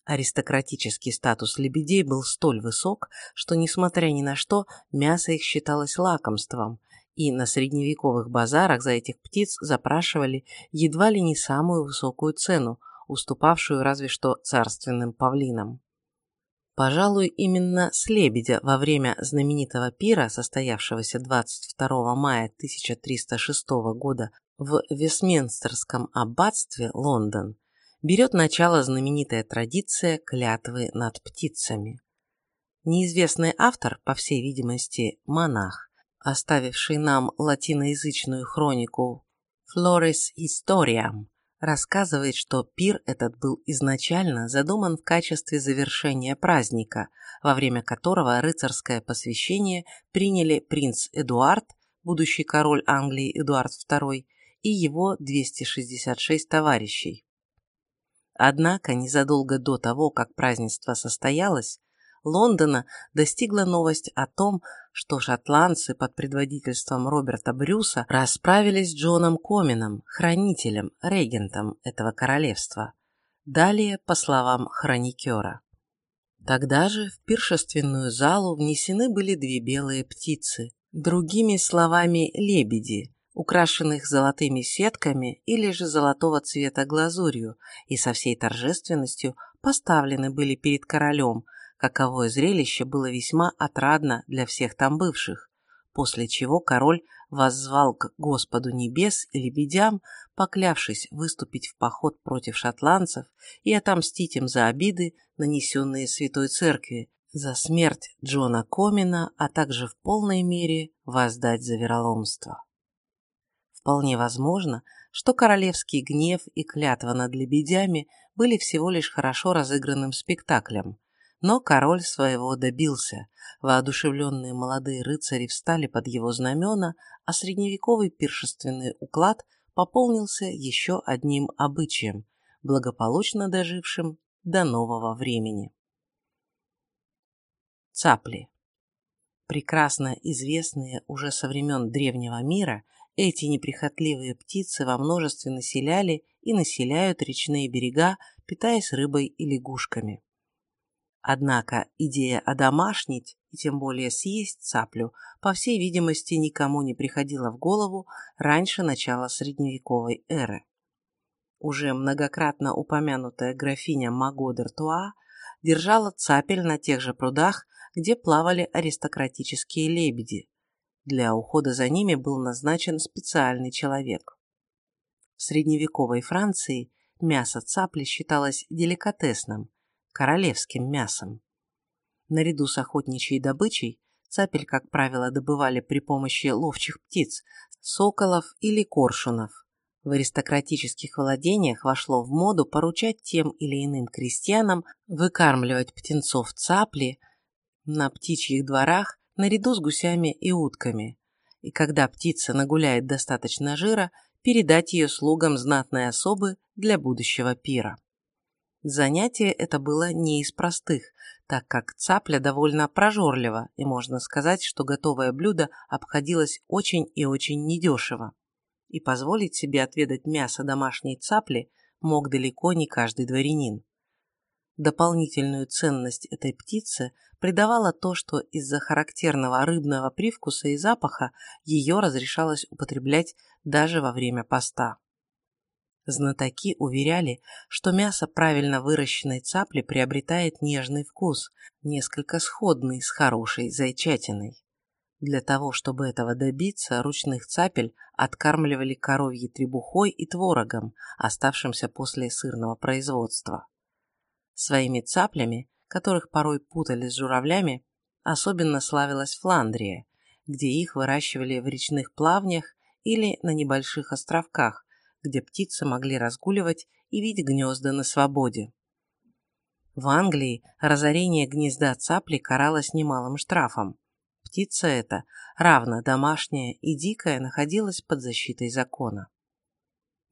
Аристократический статус лебедей был столь высок, что, несмотря ни на что, мясо их считалось лакомством, и на средневековых базарах за этих птиц запрашивали едва ли не самую высокую цену, уступавшую разве что царственным павлинам. Пожалуй, именно с лебедя во время знаменитого пира, состоявшегося 22 мая 1306 года в Вестминстерском аббатстве Лондон, берет начало знаменитая традиция клятвы над птицами. Неизвестный автор, по всей видимости, монах, оставивший нам латиноязычную хронику Flores Historiam, рассказывает, что пир этот был изначально задуман в качестве завершения праздника, во время которого рыцарское посвящение приняли принц Эдуард, будущий король Англии Эдуард II, и его 266 товарищей. Однако незадолго до того, как празднество состоялось, Лондона достигла новость о том, что шотландцы под предводительством Роберта Брюса расправились с Джоном Комином, хранителем, регентом этого королевства. Далее, по словам хроникера. Тогда же в пиршественную залу внесены были две белые птицы, другими словами лебеди, украшенных золотыми сетками или же золотого цвета глазурью, и со всей торжественностью поставлены были перед королем – каковое зрелище было весьма отрадно для всех там бывших, после чего король воззвал к Господу небес и лебедям, поклявшись выступить в поход против шотландцев и отомстить им за обиды, нанесенные Святой Церкви, за смерть Джона Комина, а также в полной мере воздать за вероломство. Вполне возможно, что королевский гнев и клятва над лебедями были всего лишь хорошо разыгранным спектаклем, но король своего добился. Воодушевленные молодые рыцари встали под его знамена, а средневековый пиршественный уклад пополнился еще одним обычаем, благополучно дожившим до нового времени. Цапли. Прекрасно известные уже со времен древнего мира, эти неприхотливые птицы во множестве населяли и населяют речные берега, питаясь рыбой и лягушками. Однако идея одомашнить и тем более съесть цаплю, по всей видимости, никому не приходила в голову раньше начала средневековой эры. Уже многократно упомянутая графиня Маго д'Артуа держала цапель на тех же прудах, где плавали аристократические лебеди. Для ухода за ними был назначен специальный человек. В средневековой Франции мясо цапли считалось деликатесным, королевским мясом. Наряду с охотничьей добычей цапель, как правило, добывали при помощи ловчих птиц, соколов или коршунов. В аристократических владениях вошло в моду поручать тем или иным крестьянам выкармливать птенцов цапли на птичьих дворах наряду с гусями и утками. И когда птица нагуляет достаточно жира, передать ее слугам знатной особы для будущего пира. Занятие это было не из простых, так как цапля довольно прожорлива, и можно сказать, что готовое блюдо обходилось очень и очень недешево. И позволить себе отведать мясо домашней цапли мог далеко не каждый дворянин. Дополнительную ценность этой птицы придавало то, что из-за характерного рыбного привкуса и запаха ее разрешалось употреблять даже во время поста. Знатоки уверяли, что мясо правильно выращенной цапли приобретает нежный вкус, несколько сходный с хорошей зайчатиной. Для того, чтобы этого добиться, ручных цапель откармливали коровьей требухой и творогом, оставшимся после сырного производства. Своими цаплями, которых порой путали с журавлями, особенно славилась Фландрия, где их выращивали в речных плавнях или на небольших островках, где птицы могли разгуливать и видеть гнезда на свободе. В Англии разорение гнезда цапли каралось немалым штрафом. Птица эта, равно домашняя и дикая, находилась под защитой закона.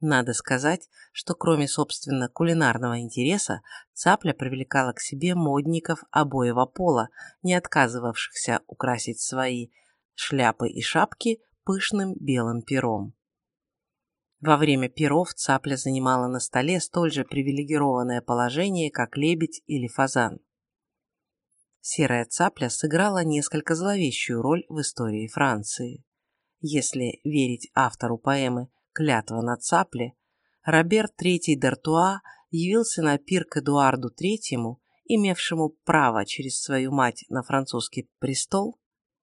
Надо сказать, что кроме, собственно, кулинарного интереса, цапля привлекала к себе модников обоего пола, не отказывавшихся украсить свои шляпы и шапки пышным белым пером. Во время перов цапля занимала на столе столь же привилегированное положение, как лебедь или фазан. Серая цапля сыграла несколько зловещую роль в истории Франции. если верить автору поэмы «Клятва на цапле», Роберт III d'Артуа явился на пир к Эдуарду III, имевшему право через свою мать на французский престол,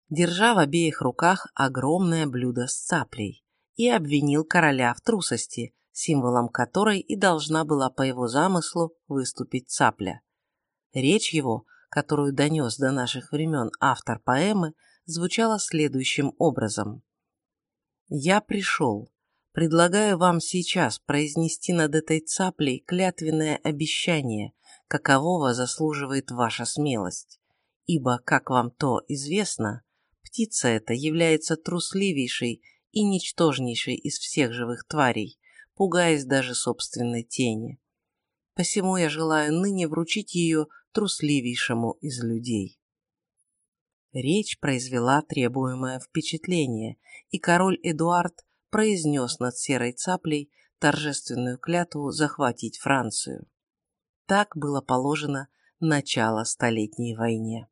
держа в обеих руках огромное блюдо с цаплей, и обвинил короля в трусости, символом которой и должна была по его замыслу выступить цапля. Речь его, которую донес до наших времен автор поэмы, звучала следующим образом. «Я пришел. Предлагаю вам сейчас произнести над этой цаплей клятвенное обещание, какового заслуживает ваша смелость. Ибо, как вам то известно, птица эта является трусливейшей и ничтожнейшей из всех живых тварей, пугаясь даже собственной тени. Посему я желаю ныне вручить ее трусливейшему из людей. Речь произвела требуемое впечатление, и король Эдуард произнес над серой цаплей торжественную клятву захватить Францию. Так было положено начало Столетней войне.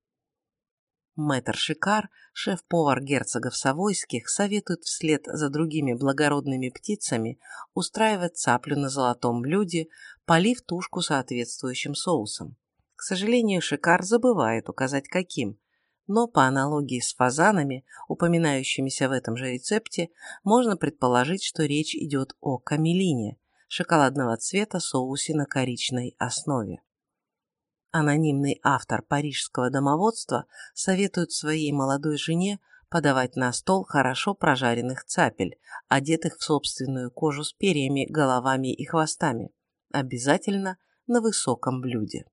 Мэтр Шикар, шеф-повар герцогов Савойских, советует вслед за другими благородными птицами устраивать цаплю на золотом блюде, полив тушку соответствующим соусом. К сожалению, Шикар забывает указать каким, но по аналогии с фазанами, упоминающимися в этом же рецепте, можно предположить, что речь идет о камелине, шоколадного цвета соусе на коричной основе. Анонимный автор парижского домоводства советует своей молодой жене подавать на стол хорошо прожаренных цапель, одетых в собственную кожу с перьями, головами и хвостами, обязательно на высоком блюде.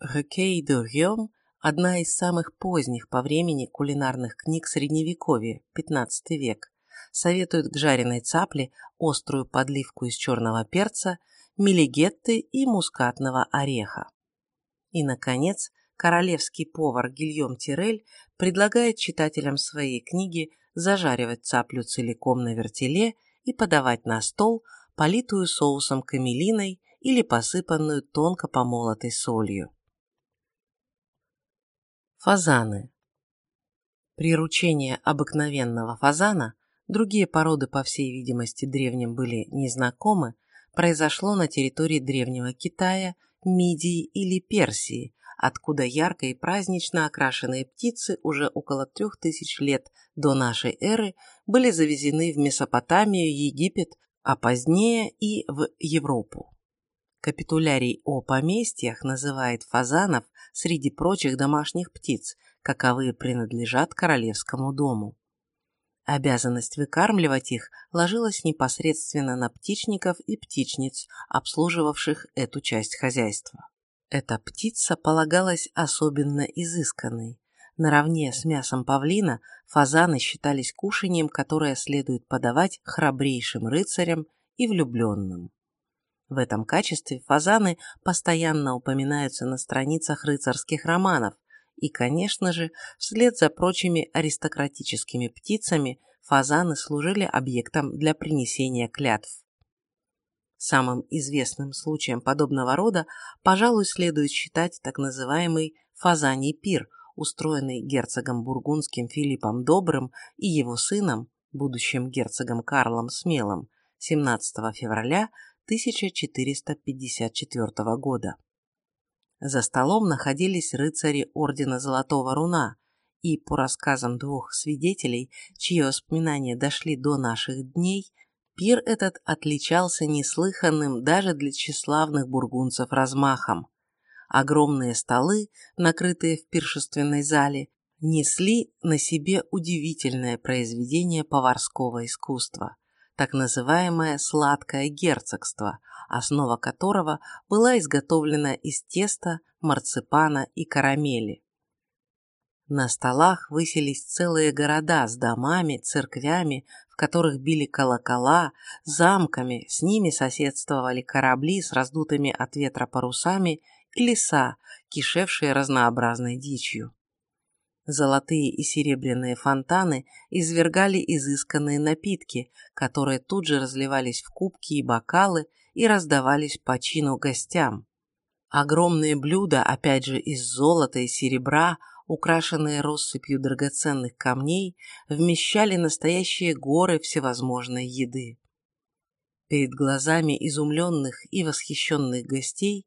Рекей де Рьем – одна из самых поздних по времени кулинарных книг Средневековья, XV век, советует к жареной цапле острую подливку из черного перца, мелигетты и мускатного ореха. И, наконец, королевский повар Гильем Тирель предлагает читателям своей книги зажаривать цаплю целиком на вертеле и подавать на стол, политую соусом камелиной или посыпанную тонко помолотой солью. Фазаны. Приручение обыкновенного фазана, другие породы, по всей видимости, древним были незнакомы, произошло на территории Древнего Китая – Мидии или Персии, откуда ярко и празднично окрашенные птицы уже около трех тысяч лет до нашей эры были завезены в Месопотамию, Египет, а позднее и в Европу. Капитулярий о поместьях называет фазанов среди прочих домашних птиц, каковые принадлежат королевскому дому. Обязанность выкармливать их ложилась непосредственно на птичников и птичниц, обслуживавших эту часть хозяйства. Эта птица полагалась особенно изысканной. Наравне с мясом павлина фазаны считались кушанием, которое следует подавать храбрейшим рыцарям и влюбленным. В этом качестве фазаны постоянно упоминаются на страницах рыцарских романов, и, конечно же, вслед за прочими аристократическими птицами фазаны служили объектом для принесения клятв. Самым известным случаем подобного рода, пожалуй, следует считать так называемый фазаний пир, устроенный герцогом бургундским Филиппом Добрым и его сыном, будущим герцогом Карлом Смелым, 17 февраля 1454 года. За столом находились рыцари Ордена Золотого Руна, и, по рассказам двух свидетелей, чьи воспоминания дошли до наших дней, пир этот отличался неслыханным даже для тщеславных бургунцев размахом. Огромные столы, накрытые в пиршественной зале, несли на себе удивительное произведение поварского искусства, так называемое «сладкое герцогство», основа которого была изготовлена из теста, марципана и карамели. На столах высились целые города с домами, церквями, в которых били колокола, замками, с ними соседствовали корабли с раздутыми от ветра парусами и леса, кишевшие разнообразной дичью. Золотые и серебряные фонтаны извергали изысканные напитки, которые тут же разливались в кубки и бокалы и раздавались по чину гостям. Огромные блюда, опять же из золота и серебра, украшенные россыпью драгоценных камней, вмещали настоящие горы всевозможной еды. Перед глазами изумленных и восхищенных гостей,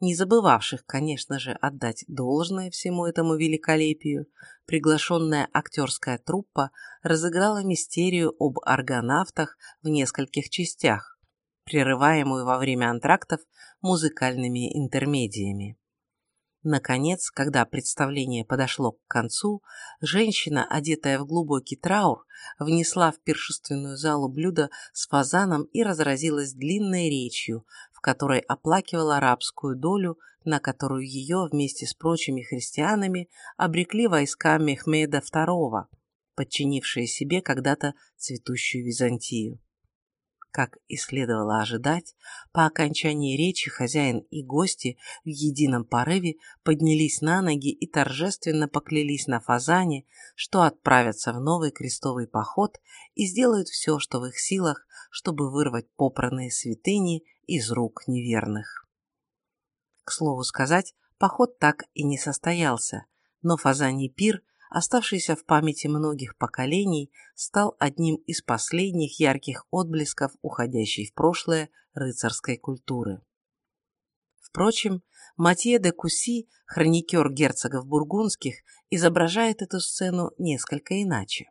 не забывавших, конечно же, отдать должное всему этому великолепию, приглашенная актерская труппа разыграла мистерию об аргонавтах в нескольких частях, прерываемую во время антрактов музыкальными интермедиями. Наконец, когда представление подошло к концу, женщина, одетая в глубокий траур, внесла в пиршественную залу блюдо с фазаном и разразилась длинной речью, которой оплакивала арабскую долю, на которую ее вместе с прочими христианами обрекли войска Мехмеда II, подчинившие себе когда-то цветущую Византию. Как и следовало ожидать, по окончании речи хозяин и гости в едином порыве поднялись на ноги и торжественно поклялись на фазане, что отправятся в новый крестовый поход и сделают все, что в их силах, чтобы вырвать попранные святыни из рук неверных. К слову сказать, поход так и не состоялся, но фазаний пир – оставшийся в памяти многих поколений, стал одним из последних ярких отблесков уходящей в прошлое рыцарской культуры. Впрочем, Матье де Куси, хроникер герцогов бургундских, изображает эту сцену несколько иначе.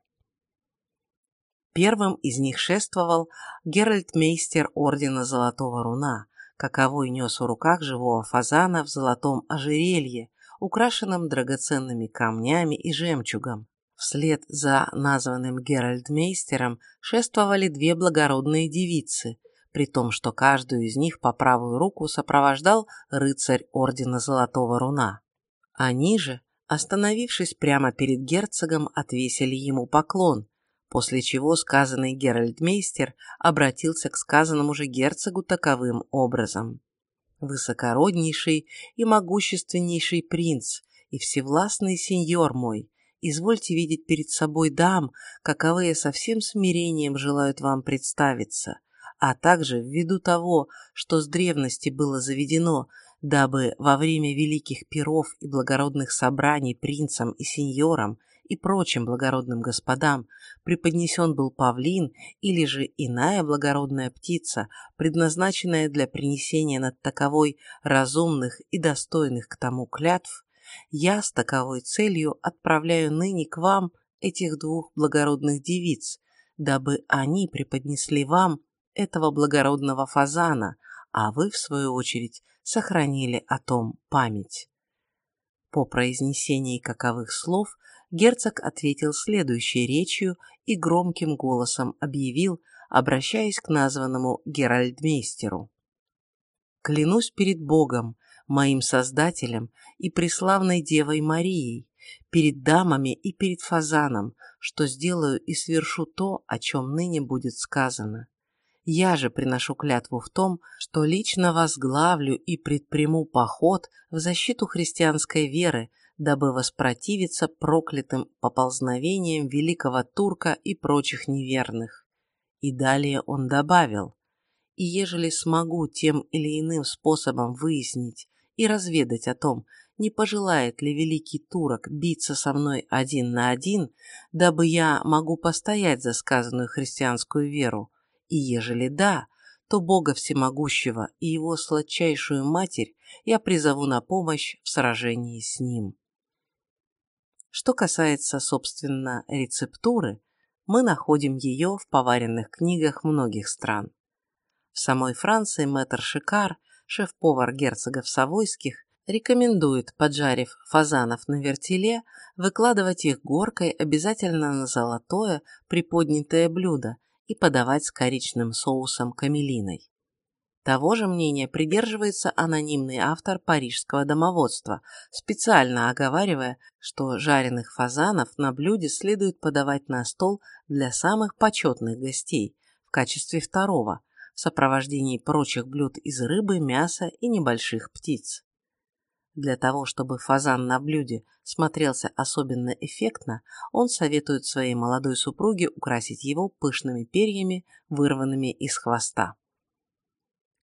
Первым из них шествовал Геральт-мейстер Ордена Золотого Руна, каковой нес в руках живого фазана в золотом ожерелье, украшенном драгоценными камнями и жемчугом. Вслед за названным Геральдмейстером шествовали две благородные девицы, при том, что каждую из них по правую руку сопровождал рыцарь Ордена Золотого Руна. Они же, остановившись прямо перед герцогом, отвесили ему поклон, после чего сказанный Геральдмейстер обратился к сказанному же герцогу таковым образом. Высокороднейший и могущественнейший принц и всевластный сеньор мой, извольте видеть перед собой дам, каковые со всем смирением желают вам представиться, а также ввиду того, что с древности было заведено, дабы во время великих пиров и благородных собраний принцам и сеньорам и прочим благородным господам преподнесен был павлин или же иная благородная птица, предназначенная для принесения над таковой разумных и достойных к тому клятв, я с таковой целью отправляю ныне к вам этих двух благородных девиц, дабы они преподнесли вам этого благородного фазана, а вы, в свою очередь, сохранили о том память. По произнесении каковых слов герцог ответил следующей речью и громким голосом объявил, обращаясь к названному Геральдмейстеру. «Клянусь перед Богом, моим Создателем и преславной Девой Марией, перед дамами и перед фазаном, что сделаю и свершу то, о чем ныне будет сказано. Я же приношу клятву в том, что лично возглавлю и предприму поход в защиту христианской веры, дабы воспротивиться проклятым поползновениям великого турка и прочих неверных. И далее он добавил, «И ежели смогу тем или иным способом выяснить и разведать о том, не пожелает ли великий турок биться со мной один на один, дабы я могу постоять за сказанную христианскую веру, и ежели да, то Бога Всемогущего и Его сладчайшую Матерь я призову на помощь в сражении с Ним. Что касается, собственно, рецептуры, мы находим ее в поваренных книгах многих стран. В самой Франции мэтр Шикар, шеф-повар герцогов Савойских, рекомендует, поджарив фазанов на вертеле, выкладывать их горкой обязательно на золотое приподнятое блюдо и подавать с коричным соусом камелиной. Того же мнения придерживается анонимный автор парижского домоводства, специально оговаривая, что жареных фазанов на блюде следует подавать на стол для самых почетных гостей в качестве второго, в сопровождении прочих блюд из рыбы, мяса и небольших птиц. Для того, чтобы фазан на блюде смотрелся особенно эффектно, он советует своей молодой супруге украсить его пышными перьями, вырванными из хвоста.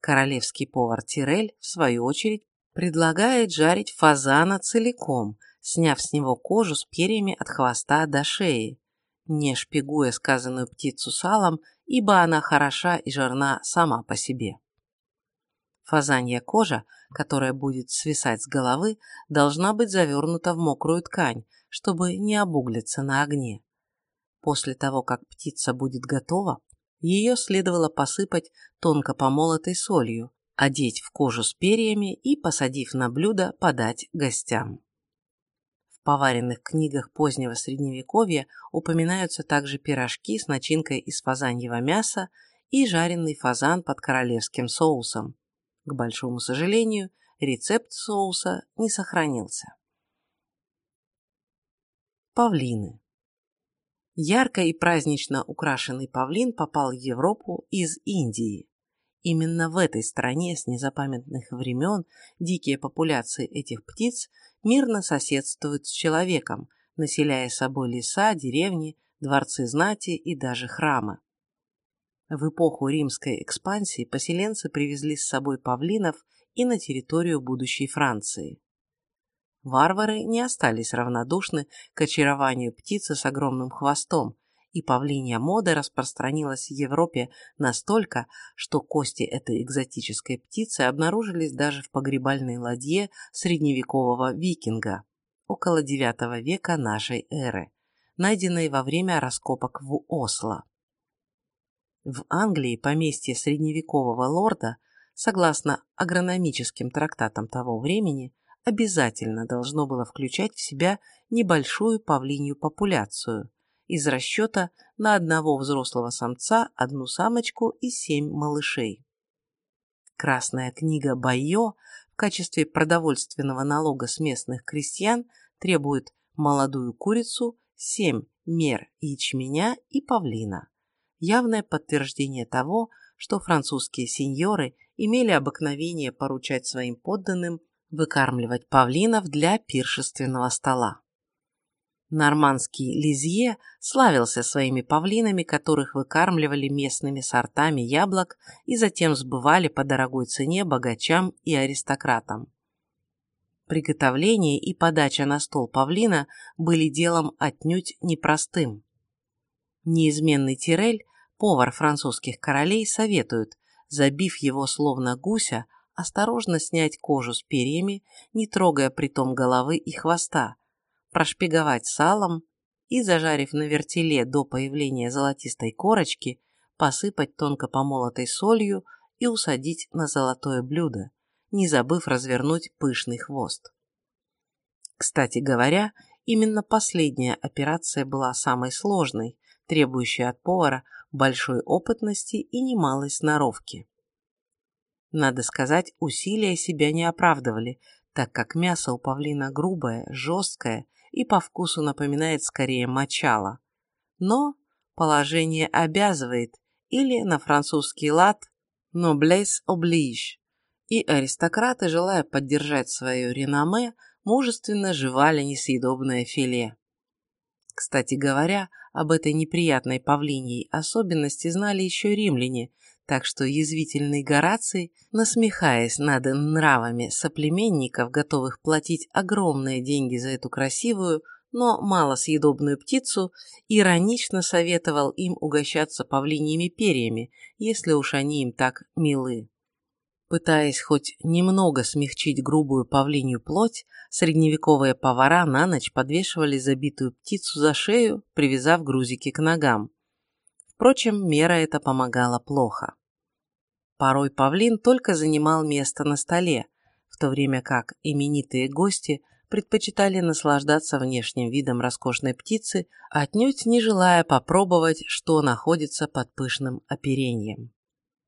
Королевский повар Тирель, в свою очередь, предлагает жарить фазана целиком, сняв с него кожу с перьями от хвоста до шеи, не шпигуя сказанную птицу салом, ибо она хороша и жирна сама по себе. Фазанья кожа, которая будет свисать с головы, должна быть завернута в мокрую ткань, чтобы не обуглиться на огне. После того, как птица будет готова, ее следовало посыпать тонко помолотой солью, одеть в кожу с перьями и, посадив на блюдо, подать гостям. В поваренных книгах позднего средневековья упоминаются также пирожки с начинкой из фазаньего мяса и жареный фазан под королевским соусом. К большому сожалению, рецепт соуса не сохранился. Павлины. Ярко и празднично украшенный павлин попал в Европу из Индии. Именно в этой стране с незапамятных времен дикие популяции этих птиц мирно соседствуют с человеком, населяя собой леса, деревни, дворцы знати и даже храмы. В эпоху римской экспансии поселенцы привезли с собой павлинов и на территорию будущей Франции. Варвары не остались равнодушны к очарованию птицы с огромным хвостом, и павлинья мода распространилась в Европе настолько, что кости этой экзотической птицы обнаружились даже в погребальной ладье средневекового викинга около IX века нашей эры, найденной во время раскопок в Осло. В Англии поместье средневекового лорда, согласно агрономическим трактатам того времени, обязательно должно было включать в себя небольшую павлинью популяцию из расчета на одного взрослого самца, одну самочку и семь малышей. Красная книга Байо в качестве продовольственного налога с местных крестьян требует молодую курицу, семь мер ячменя и павлина. Явное подтверждение того, что французские сеньоры имели обыкновение поручать своим подданным выкармливать павлинов для пиршественного стола. Нормандский Лизье славился своими павлинами, которых выкармливали местными сортами яблок и затем сбывали по дорогой цене богачам и аристократам. Приготовление и подача на стол павлина были делом отнюдь непростым. Неизменный Тирель, повар французских королей, советует, забив его словно гуся, осторожно снять кожу с перьями, не трогая притом головы и хвоста, прошпиговать салом и, зажарив на вертеле до появления золотистой корочки, посыпать тонко помолотой солью и усадить на золотое блюдо, не забыв развернуть пышный хвост. Кстати говоря, именно последняя операция была самой сложной, требующей от повара большой опытности и немалой сноровки. Надо сказать, усилия себя не оправдывали, так как мясо у павлина грубое, жесткое и по вкусу напоминает скорее мочало. Но положение обязывает, или на французский лад «noblesse oblige», и аристократы, желая поддержать свое реноме, мужественно жевали несъедобное филе. Кстати говоря, об этой неприятной павлиньей особенности знали еще римляне, так что язвительный Гораций, насмехаясь над нравами соплеменников, готовых платить огромные деньги за эту красивую, но малосъедобную птицу, иронично советовал им угощаться павлиньими перьями, если уж они им так милы. Пытаясь хоть немного смягчить грубую павлинью плоть, средневековые повара на ночь подвешивали забитую птицу за шею, привязав грузики к ногам. Впрочем, мера эта помогала плохо. Порой павлин только занимал место на столе, в то время как именитые гости предпочитали наслаждаться внешним видом роскошной птицы, отнюдь не желая попробовать, что находится под пышным оперением.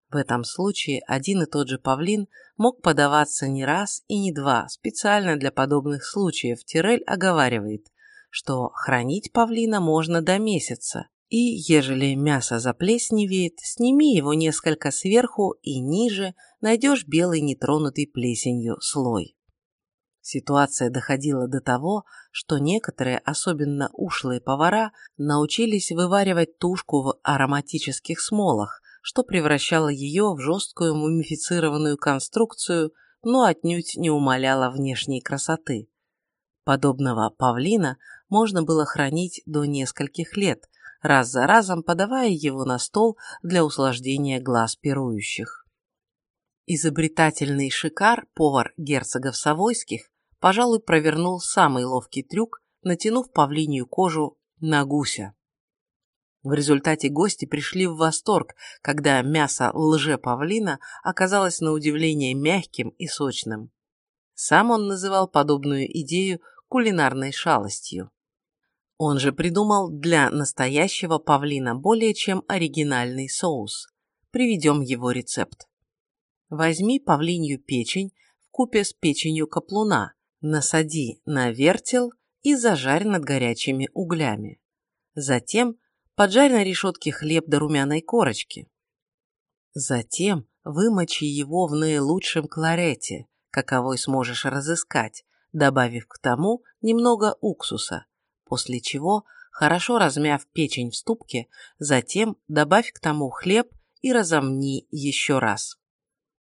В этом случае один и тот же павлин мог подаваться не раз и не два, специально для подобных случаев Тирель оговаривает, что хранить павлина можно до месяца, и, ежели мясо заплесневеет, сними его несколько сверху и ниже, найдешь белый нетронутый плесенью слой. Ситуация доходила до того, что некоторые, особенно ушлые повара, научились вываривать тушку в ароматических смолах, что превращало ее в жесткую мумифицированную конструкцию, но отнюдь не умаляло внешней красоты. Подобного павлина можно было хранить до нескольких лет, раз за разом подавая его на стол для услаждения глаз пирующих. Изобретательный шикар, повар герцогов Савойских, пожалуй, провернул самый ловкий трюк, натянув павлинью кожу на гуся. В результате гости пришли в восторг, когда мясо лже-павлина оказалось на удивление мягким и сочным. Сам он называл подобную идею кулинарной шалостью. Он же придумал для настоящего павлина более чем оригинальный соус. Приведем его рецепт. Возьми павлинью печень в купе с печенью каплуна, насади на вертел и зажарь над горячими углями. Затем поджарь на решетке хлеб до румяной корочки. Затем вымочи его в наилучшем кларете, каковой сможешь разыскать, добавив к тому немного уксуса, после чего, хорошо размяв печень в ступке, затем добавь к тому хлеб и разомни еще раз.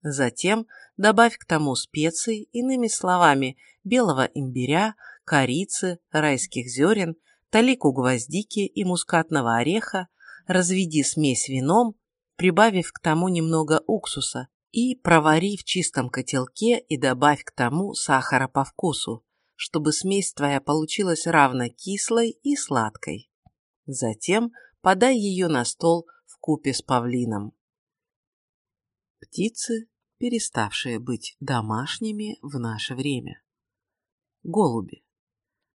Затем добавь к тому специи, иными словами, белого имбиря, корицы, райских зерен, талику гвоздики и мускатного ореха, разведи смесь вином, прибавив к тому немного уксуса и провари в чистом котелке и добавь к тому сахара по вкусу, чтобы смесь твоя получилась равно кислой и сладкой. Затем подай ее на стол в купе с павлином. Птицы, переставшие быть домашними в наше время. Голуби.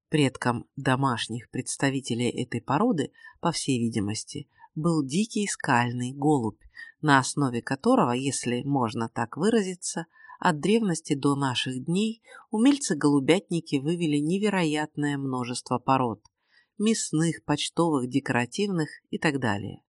Предком домашних представителей этой породы, по всей видимости, был дикий скальный голубь, на основе которого, если можно так выразиться, от древности до наших дней умельцы-голубятники вывели невероятное множество пород – мясных, почтовых, декоративных и так далее.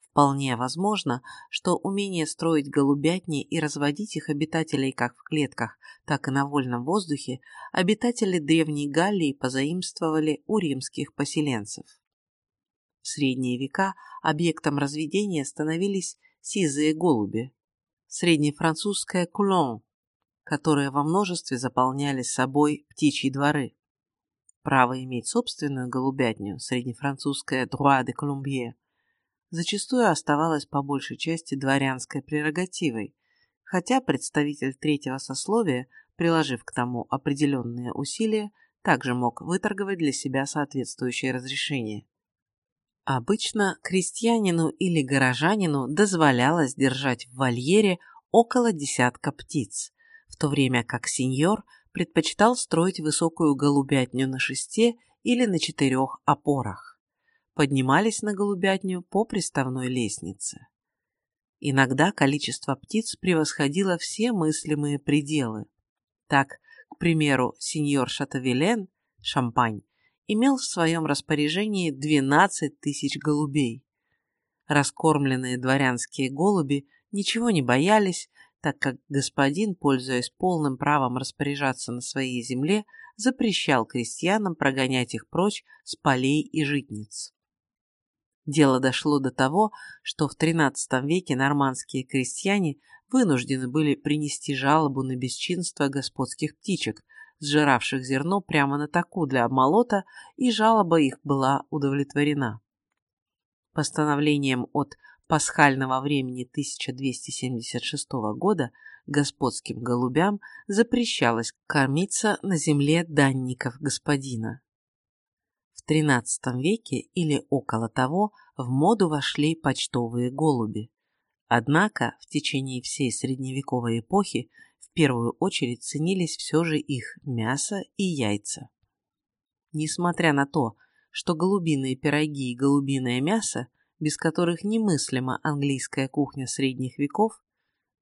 Вполне возможно, что умение строить голубятни и разводить их обитателей как в клетках, так и на вольном воздухе обитатели Древней Галлии позаимствовали у римских поселенцев. В средние века объектом разведения становились сизые голуби, среднефранцузское кулон, которые во множестве заполняли собой птичьи дворы. Право иметь собственную голубятню, среднефранцузское droit de colombier, зачастую оставалось по большей части дворянской прерогативой, хотя представитель третьего сословия, приложив к тому определенные усилия, также мог выторговать для себя соответствующее разрешение. Обычно крестьянину или горожанину дозволялось держать в вольере около десятка птиц, в то время как сеньор предпочитал строить высокую голубятню на шесте или на четырех опорах. Поднимались на голубятню по приставной лестнице. Иногда количество птиц превосходило все мыслимые пределы. Так, к примеру, сеньор Шатавилен, Шампань, имел в своем распоряжении 12 тысяч голубей. Раскормленные дворянские голуби ничего не боялись, так как господин, пользуясь полным правом распоряжаться на своей земле, запрещал крестьянам прогонять их прочь с полей и житниц. Дело дошло до того, что в XIII веке нормандские крестьяне вынуждены были принести жалобу на бесчинство господских птичек, сжиравших зерно прямо на таку для обмолота, и жалоба их была удовлетворена. Постановлением от пасхального времени 1276 года господским голубям запрещалось кормиться на земле данников господина. В XIII веке или около того в моду вошли почтовые голуби. Однако в течение всей средневековой эпохи в первую очередь ценились все же их мясо и яйца. Несмотря на то, что голубиные пироги и голубиное мясо, без которых немыслима английская кухня средних веков,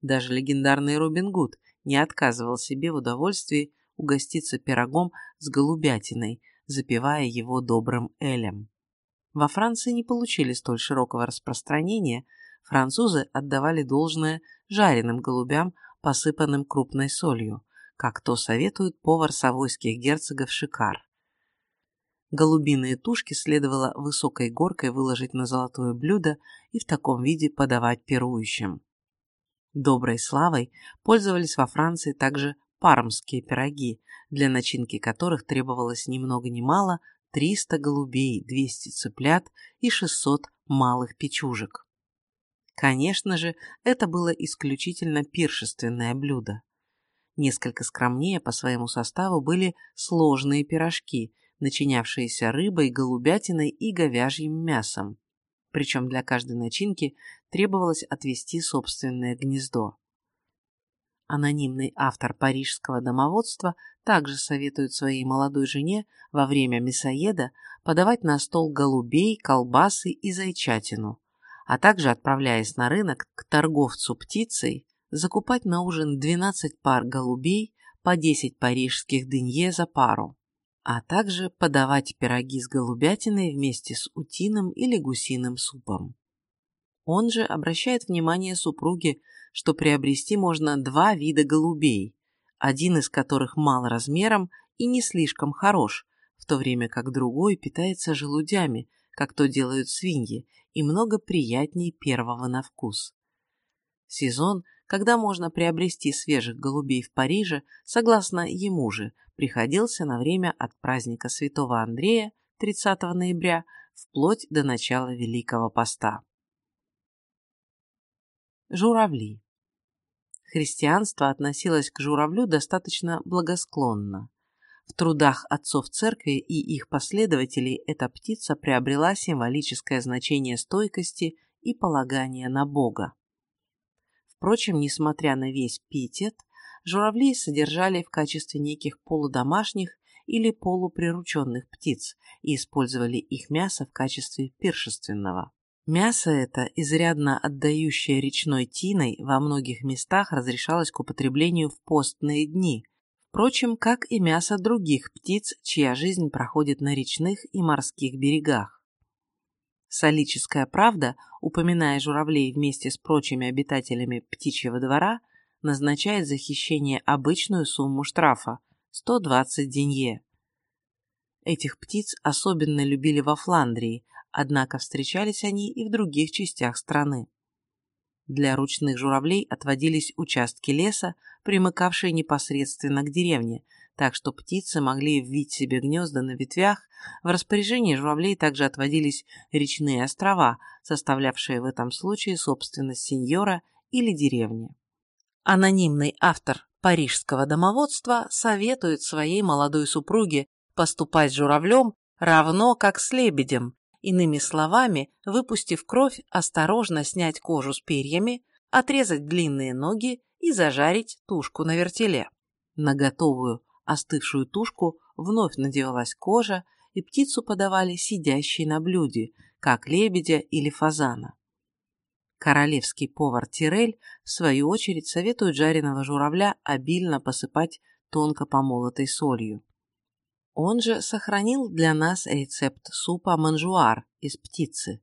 даже легендарный Робин Гуд не отказывал себе в удовольствии угоститься пирогом с голубятиной, запивая его добрым элем. Во Франции не получили столь широкого распространения, французы отдавали должное жареным голубям, посыпанным крупной солью, как то советует повар савойских герцогов Шикар. Голубиные тушки следовало высокой горкой выложить на золотое блюдо и в таком виде подавать пирующим. Доброй славой пользовались во Франции также пармские пироги, для начинки которых требовалось ни много ни мало 300 голубей, 200 цыплят и 600 малых печужек. Конечно же, это было исключительно пиршественное блюдо. Несколько скромнее по своему составу были сложные пирожки, начинявшиеся рыбой, голубятиной и говяжьим мясом. Причем для каждой начинки требовалось отвести собственное гнездо. Анонимный автор парижского домоводства также советует своей молодой жене во время мясоеда подавать на стол голубей, колбасы и зайчатину, а также, отправляясь на рынок к торговцу птицей, закупать на ужин 12 пар голубей по 10 парижских дынье за пару, а также подавать пироги с голубятиной вместе с утиным или гусиным супом. Он же обращает внимание супруги, что приобрести можно два вида голубей, один из которых мал размером и не слишком хорош, в то время как другой питается желудями, как то делают свиньи, и много приятней первого на вкус. Сезон, когда можно приобрести свежих голубей в Париже, согласно ему же, приходился на время от праздника Святого Андрея 30 ноября вплоть до начала Великого Поста. Журавли. Христианство относилось к журавлю достаточно благосклонно. В трудах отцов церкви и их последователей эта птица приобрела символическое значение стойкости и полагания на Бога. Впрочем, несмотря на весь пиетет, журавлей содержали в качестве неких полудомашних или полуприрученных птиц и использовали их мясо в качестве пиршественного. Мясо это, изрядно отдающее речной тиной, во многих местах разрешалось к употреблению в постные дни, впрочем, как и мясо других птиц, чья жизнь проходит на речных и морских берегах. Солическая правда, упоминая журавлей вместе с прочими обитателями птичьего двора, назначает за хищение обычную сумму штрафа – 120 денье. Этих птиц особенно любили во Фландрии, однако встречались они и в других частях страны. Для ручных журавлей отводились участки леса, примыкавшие непосредственно к деревне, так что птицы могли ввить себе гнезда на ветвях, в распоряжении журавлей также отводились речные острова, составлявшие в этом случае собственность сеньора или деревни. Анонимный автор парижского домоводства советует своей молодой супруге поступать журавлем равно как с лебедем, иными словами, выпустив кровь, осторожно снять кожу с перьями, отрезать длинные ноги и зажарить тушку на вертеле. На готовую остывшую тушку вновь надевалась кожа, и птицу подавали сидящей на блюде, как лебедя или фазана. Королевский повар Тирель, в свою очередь, советует жареного журавля обильно посыпать тонко помолотой солью. Он же сохранил для нас рецепт супа манжуар из птицы.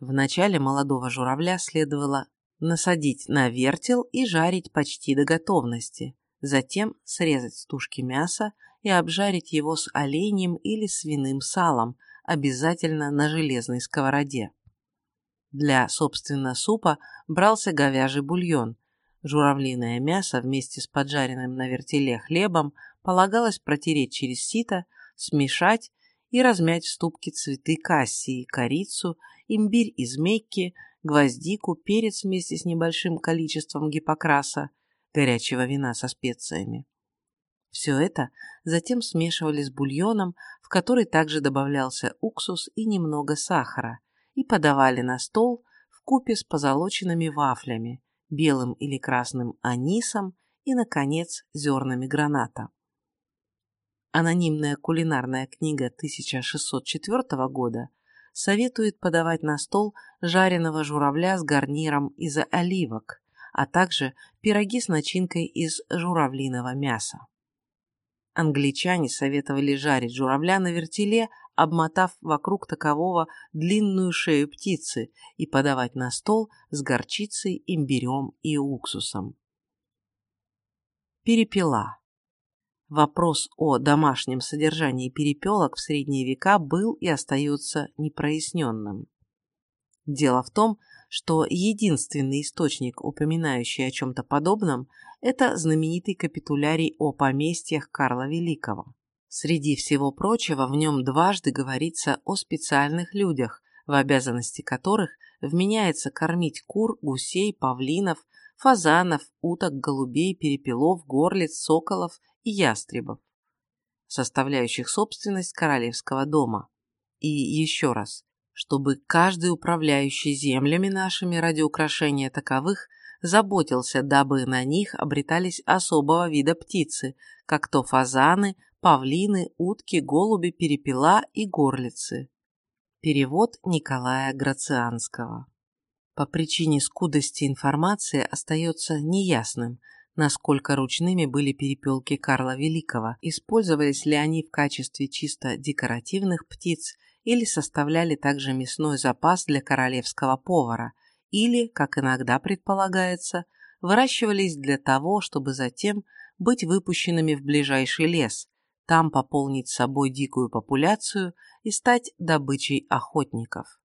В начале молодого журавля следовало насадить на вертел и жарить почти до готовности затем срезать с тушки мясо и обжарить его с оленьим или свиным салом, обязательно на железной сковороде. Для, собственно, супа брался говяжий бульон. Журавлиное мясо вместе с поджаренным на вертеле хлебом полагалось протереть через сито, смешать и размять в ступке цветы кассии, корицу, имбирь из мекки, гвоздику, перец вместе с небольшим количеством гипокраса, горячего вина со специями. Все это затем смешивали с бульоном, в который также добавлялся уксус и немного сахара, и подавали на стол в купе с позолоченными вафлями, белым или красным анисом и, наконец, зернами граната. Анонимная кулинарная книга 1604 года советует подавать на стол жареного журавля с гарниром из оливок, а также пироги с начинкой из журавлиного мяса. Англичане советовали жарить журавля на вертеле, обмотав вокруг такового длинную шею птицы и подавать на стол с горчицей, имбирем и уксусом. Перепела. Вопрос о домашнем содержании перепелок в средние века был и остается непроясненным. Дело в том, что единственный источник, упоминающий о чем-то подобном, это знаменитый капитулярий о поместьях Карла Великого. Среди всего прочего в нем дважды говорится о специальных людях, в обязанности которых вменяется кормить кур, гусей, павлинов, фазанов, уток, голубей, перепелов, горлиц, соколов и ястребов, составляющих собственность королевского дома. И еще раз, чтобы каждый управляющий землями нашими ради украшения таковых заботился, дабы на них обретались особого вида птицы, как то фазаны, павлины, утки, голуби, перепела и горлицы. Перевод Николая Грацианского. По причине скудости информации остается неясным, насколько ручными были перепелки Карла Великого, использовались ли они в качестве чисто декоративных птиц или составляли также мясной запас для королевского повара, или, как иногда предполагается, выращивались для того, чтобы затем быть выпущенными в ближайший лес, там пополнить собой дикую популяцию и стать добычей охотников.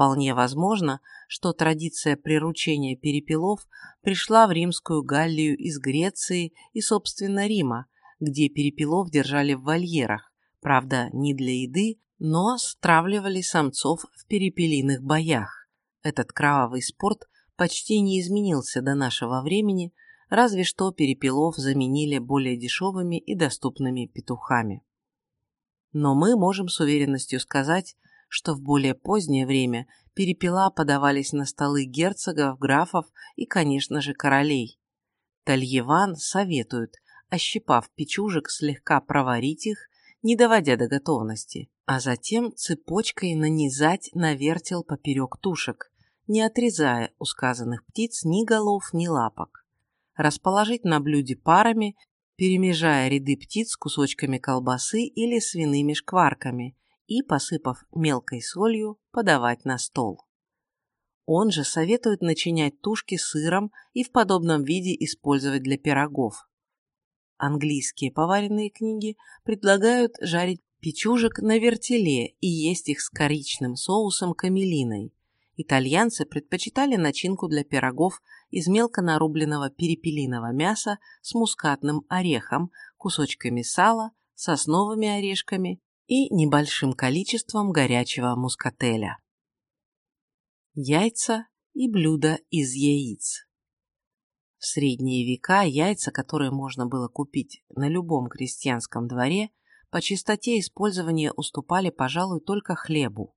Вполне возможно, что традиция приручения перепелов пришла в римскую Галлию из Греции и, собственно, Рима, где перепелов держали в вольерах, правда, не для еды, но стравливали самцов в перепелиных боях. Этот кровавый спорт почти не изменился до нашего времени, разве что перепелов заменили более дешевыми и доступными петухами. Но мы можем с уверенностью сказать, что в более позднее время перепела подавались на столы герцогов, графов и, конечно же, королей. Тальеван советует, ощипав печужек, слегка проварить их, не доводя до готовности, а затем цепочкой нанизать на вертел поперек тушек, не отрезая у сказанных птиц ни голов, ни лапок. Расположить на блюде парами, перемежая ряды птиц кусочками колбасы или свиными шкварками и, посыпав мелкой солью, подавать на стол. Он же советует начинять тушки сыром и в подобном виде использовать для пирогов. Английские поваренные книги предлагают жарить печужек на вертеле и есть их с коричным соусом камелиной. Итальянцы предпочитали начинку для пирогов из мелко нарубленного перепелиного мяса с мускатным орехом, кусочками сала, сосновыми орешками и небольшим количеством горячего мускателя. Яйца и блюда из яиц. В средние века яйца, которые можно было купить на любом крестьянском дворе, по чистоте использования уступали, пожалуй, только хлебу.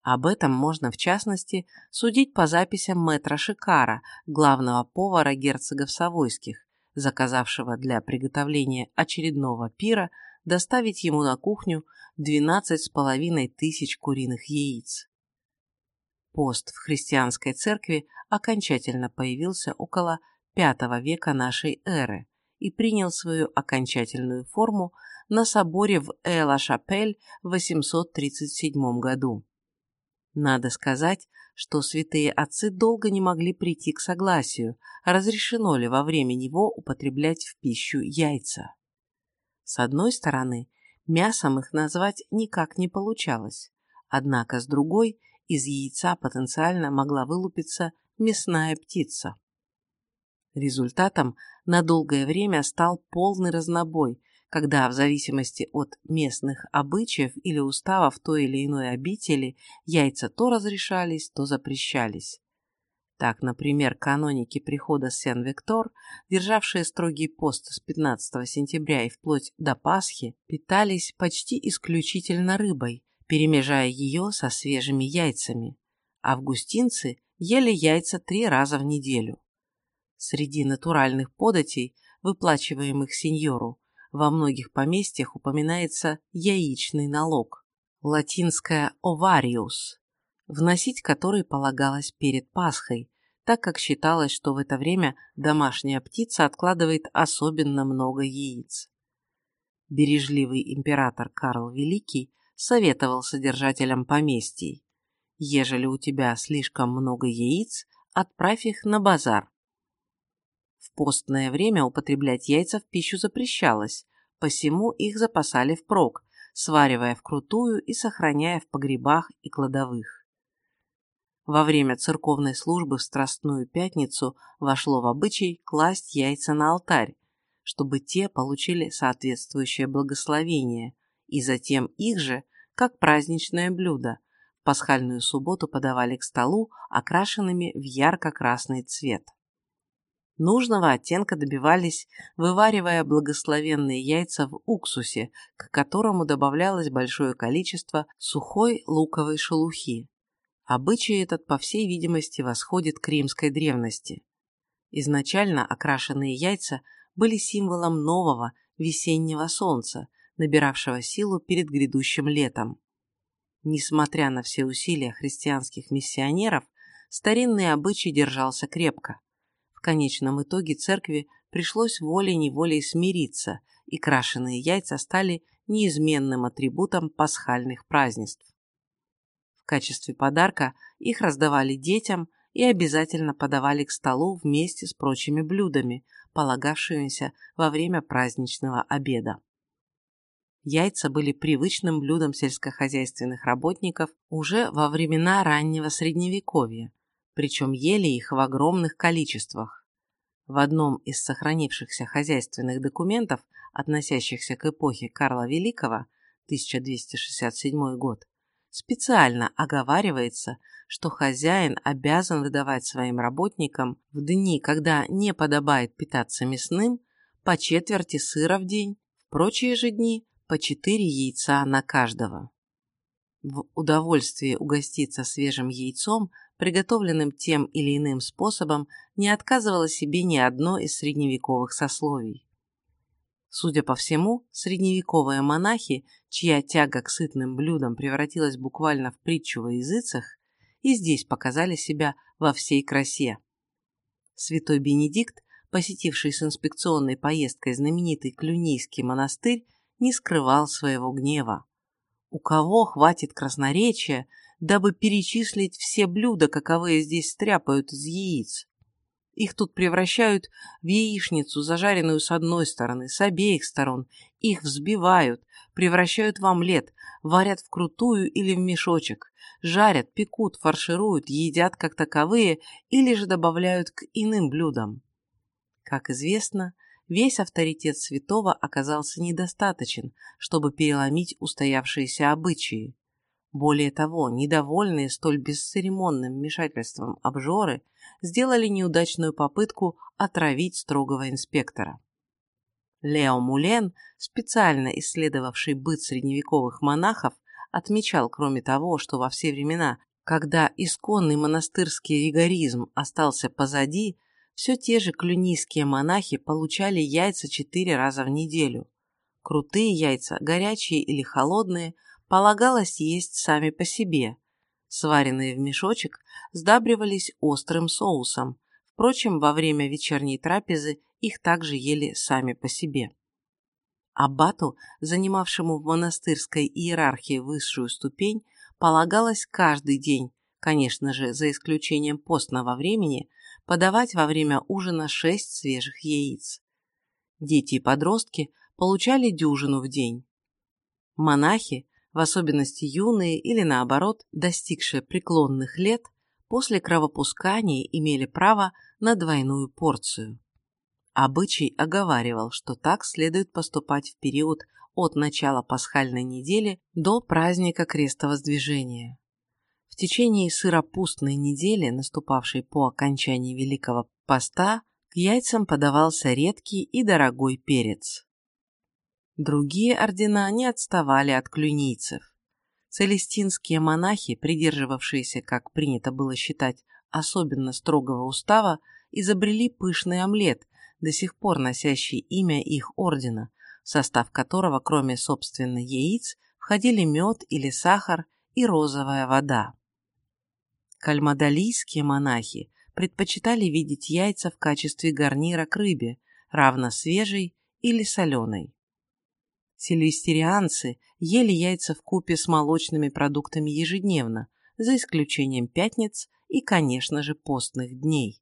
Об этом можно, в частности, судить по записям мэтра Шикара, главного повара герцогов Савойских, заказавшего для приготовления очередного пира доставить ему на кухню 12,5 тысяч куриных яиц. Пост в христианской церкви окончательно появился около V века нашей эры и принял свою окончательную форму на соборе в Эла-Шапель в 837 году. Надо сказать, что святые отцы долго не могли прийти к согласию, разрешено ли во время него употреблять в пищу яйца. С одной стороны, мясом их назвать никак не получалось, однако с другой из яйца потенциально могла вылупиться мясная птица. Результатом на долгое время стал полный разнобой, когда в зависимости от местных обычаев или уставов той или иной обители яйца то разрешались, то запрещались. Так, например, каноники прихода Сен-Виктор, державшие строгий пост с 15 сентября и вплоть до Пасхи, питались почти исключительно рыбой, перемежая ее со свежими яйцами. Августинцы ели яйца три раза в неделю. Среди натуральных податей, выплачиваемых сеньору, во многих поместьях упоминается яичный налог, латинское «ovarius», вносить который полагалось перед Пасхой, так как считалось, что в это время домашняя птица откладывает особенно много яиц. Бережливый император Карл Великий советовал содержателям поместий. Ежели у тебя слишком много яиц, отправь их на базар. В постное время употреблять яйца в пищу запрещалось, посему их запасали впрок, сваривая вкрутую и сохраняя в погребах и кладовых. Во время церковной службы в Страстную Пятницу вошло в обычай класть яйца на алтарь, чтобы те получили соответствующее благословение, и затем их же, как праздничное блюдо, в пасхальную субботу подавали к столу, окрашенными в ярко-красный цвет. Нужного оттенка добивались, вываривая благословенные яйца в уксусе, к которому добавлялось большое количество сухой луковой шелухи. Обычай этот, по всей видимости, восходит к римской древности. Изначально окрашенные яйца были символом нового весеннего солнца, набиравшего силу перед грядущим летом. Несмотря на все усилия христианских миссионеров, старинный обычай держался крепко. В конечном итоге церкви пришлось волей-неволей смириться, и крашеные яйца стали неизменным атрибутом пасхальных празднеств. В качестве подарка их раздавали детям и обязательно подавали к столу вместе с прочими блюдами, полагавшимися во время праздничного обеда. Яйца были привычным блюдом сельскохозяйственных работников уже во времена раннего Средневековья, причем ели их в огромных количествах. В одном из сохранившихся хозяйственных документов, относящихся к эпохе Карла Великого, 1267 год, специально оговаривается, что хозяин обязан выдавать своим работникам в дни, когда не подобает питаться мясным, по четверти сыра в день, в прочие же дни по четыре яйца на каждого. В удовольствии угоститься свежим яйцом, приготовленным тем или иным способом, не отказывало себе ни одно из средневековых сословий. Судя по всему, средневековые монахи, чья тяга к сытным блюдам превратилась буквально в притчу во языцах, и здесь показали себя во всей красе. Святой Бенедикт, посетивший с инспекционной поездкой знаменитый Клюнийский монастырь, не скрывал своего гнева. У кого хватит красноречия, дабы перечислить все блюда, каковые здесь стряпают из яиц? Их тут превращают в яичницу, зажаренную с одной стороны, с обеих сторон. Их взбивают, превращают в омлет, варят вкрутую или в мешочек, жарят, пекут, фаршируют, едят как таковые или же добавляют к иным блюдам. Как известно, весь авторитет святого оказался недостаточен, чтобы переломить устоявшиеся обычаи. Более того, недовольные столь бесцеремонным вмешательством обжоры сделали неудачную попытку отравить строгого инспектора. Лео Мулен, специально исследовавший быт средневековых монахов, отмечал, кроме того, что во все времена, когда исконный монастырский ригоризм остался позади, все те же клюнийские монахи получали яйца четыре раза в неделю. Крутые яйца, горячие или холодные, полагалось есть сами по себе. Сваренные в мешочек сдабривались острым соусом. Впрочем, во время вечерней трапезы их также ели сами по себе. Аббату, занимавшему в монастырской иерархии высшую ступень, полагалось каждый день, конечно же, за исключением постного времени, подавать во время ужина шесть свежих яиц. Дети и подростки получали дюжину в день. Монахи, в особенности юные или, наоборот, достигшие преклонных лет, после кровопускания имели право на двойную порцию. Обычай оговаривал, что так следует поступать в период от начала пасхальной недели до праздника крестовоздвижения. В течение сыропустной недели, наступавшей по окончании Великого Поста, к яйцам подавался редкий и дорогой перец. Другие ордена не отставали от клюнийцев. Целестинские монахи, придерживавшиеся, как принято было считать, особенно строгого устава, изобрели пышный омлет, до сих пор носящий имя их ордена, в состав которого, кроме, собственно, яиц, входили мед или сахар и розовая вода. Кальмадалийские монахи предпочитали видеть яйца в качестве гарнира к рыбе, равно свежей или соленой. Сильвестерианцы ели яйца в купе с молочными продуктами ежедневно, за исключением пятниц и, конечно же, постных дней.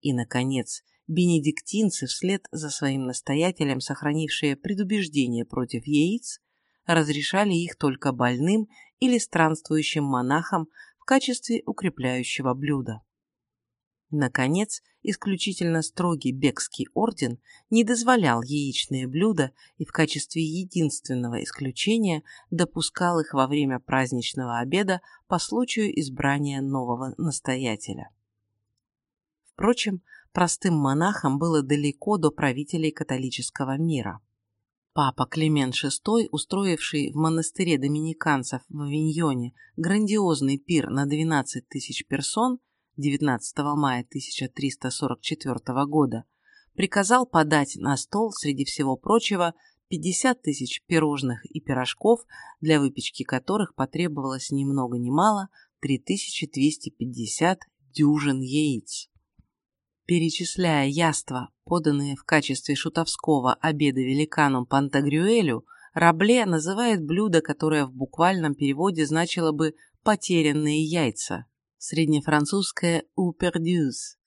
И, наконец, бенедиктинцы, вслед за своим настоятелем, сохранившие предубеждение против яиц, разрешали их только больным или странствующим монахам, в качестве укрепляющего блюда. Наконец, исключительно строгий бекский орден не дозволял яичные блюда и в качестве единственного исключения допускал их во время праздничного обеда по случаю избрания нового настоятеля. Впрочем, простым монахам было далеко до правителей католического мира. Папа Климент VI, устроивший в монастыре доминиканцев в Авиньоне грандиозный пир на 12 тысяч персон, 19 мая 1344 года приказал подать на стол, среди всего прочего, 50 тысяч пирожных и пирожков, для выпечки которых потребовалось ни много ни мало 3250 дюжин яиц. Перечисляя яства, поданные в качестве шутовского обеда великану Пантагрюэлю, Рабле называет блюдо, которое в буквальном переводе значило бы «потерянные яйца» среднефранцузское «ou perdus».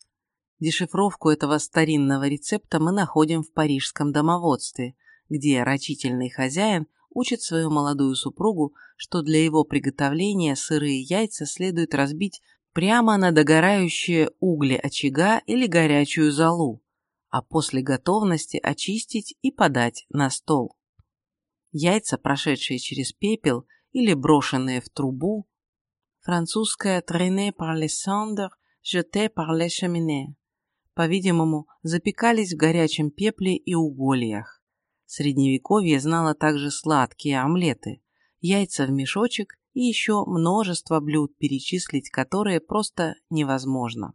Дешифровку этого старинного рецепта мы находим в парижском домоводстве, где рачительный хозяин учит свою молодую супругу, что для его приготовления сырые яйца следует разбить прямо на догорающие угли очага или горячую золу, а после готовности очистить и подать на стол. Яйца, прошедшие через пепел или брошенные в трубу, французское «traîné par les cendres, jeté par les cheminées». По-видимому, запекались в горячем пепле и угольях. Средневековье знало также сладкие омлеты, яйца в мешочек и еще множество блюд, перечислить которые просто невозможно.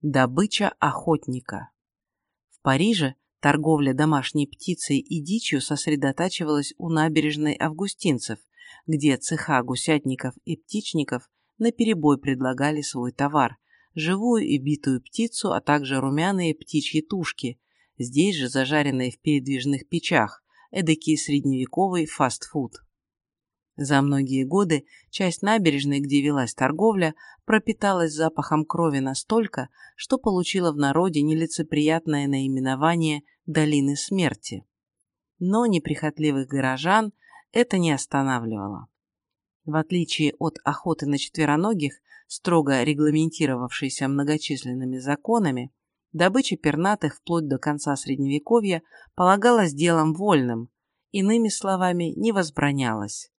Добыча охотника. В Париже торговля домашней птицей и дичью сосредотачивалась у набережной августинцев, где цеха гусятников и птичников наперебой предлагали свой товар – живую и битую птицу, а также румяные птичьи тушки, здесь же зажаренные в передвижных печах, эдакий средневековый фастфуд. За многие годы часть набережной, где велась торговля, пропиталась запахом крови настолько, что получила в народе нелицеприятное наименование «долины смерти». Но неприхотливых горожан это не останавливало. В отличие от охоты на четвероногих, строго регламентировавшейся многочисленными законами, добыча пернатых вплоть до конца Средневековья полагалась делом вольным, иными словами, не возбранялась.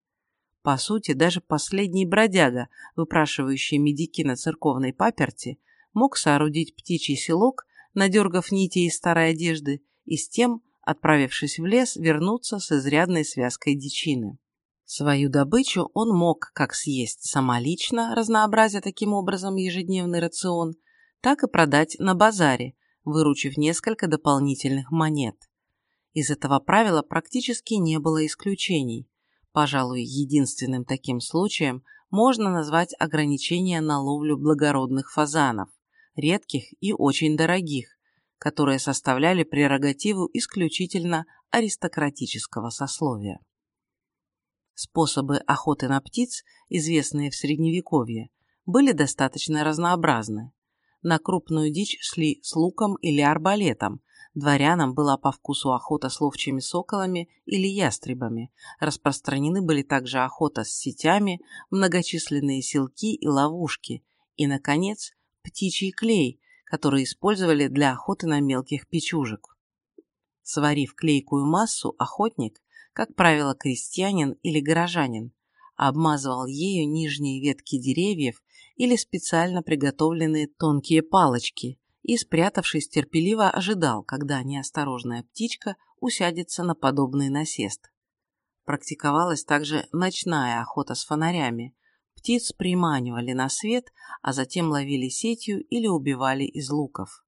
По сути, даже последний бродяга, выпрашивающий медики на церковной паперти, мог соорудить птичий селок, надергав нити из старой одежды, и с тем отправившись в лес, вернуться с изрядной связкой дичины. Свою добычу он мог как съесть самолично, разнообразя таким образом ежедневный рацион, так и продать на базаре, выручив несколько дополнительных монет. Из этого правила практически не было исключений. Пожалуй, единственным таким случаем можно назвать ограничение на ловлю благородных фазанов, редких и очень дорогих, которые составляли прерогативу исключительно аристократического сословия. Способы охоты на птиц, известные в Средневековье, были достаточно разнообразны. На крупную дичь шли с луком или арбалетом, дворянам была по вкусу охота с ловчими соколами или ястребами, распространены были также охота с сетями, многочисленные селки и ловушки, и, наконец, птичий клей, которые использовали для охоты на мелких печужек. Сварив клейкую массу, охотник, как правило крестьянин или горожанин, обмазывал ею нижние ветки деревьев или специально приготовленные тонкие палочки и, спрятавшись терпеливо, ожидал, когда неосторожная птичка усядется на подобный насест. Практиковалась также ночная охота с фонарями, Птиц приманивали на свет, а затем ловили сетью или убивали из луков.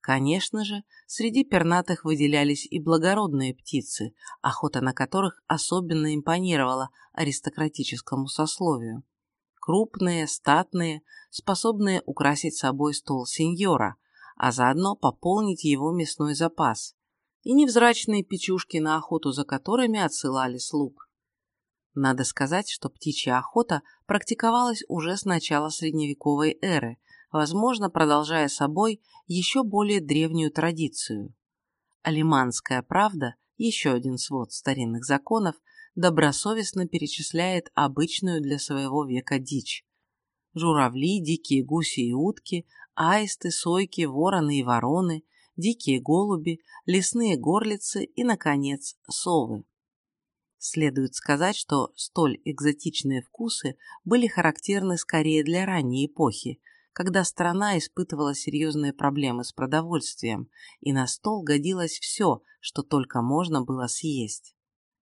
Конечно же, среди пернатых выделялись и благородные птицы, охота на которых особенно импонировала аристократическому сословию. Крупные, статные, способные украсить собой стол сеньора, а заодно пополнить его мясной запас, и невзрачные печушки на охоту за которыми отсылали слуг. Надо сказать, что птичья охота практиковалась уже с начала средневековой эры, возможно, продолжая собой еще более древнюю традицию. Алиманская правда, еще один свод старинных законов, добросовестно перечисляет обычную для своего века дичь. Журавли, дикие гуси и утки, аисты, сойки, вороны и вороны, дикие голуби, лесные горлицы и, наконец, совы. Следует сказать, что столь экзотичные вкусы были характерны скорее для ранней эпохи, когда страна испытывала серьезные проблемы с продовольствием, и на стол годилось все, что только можно было съесть.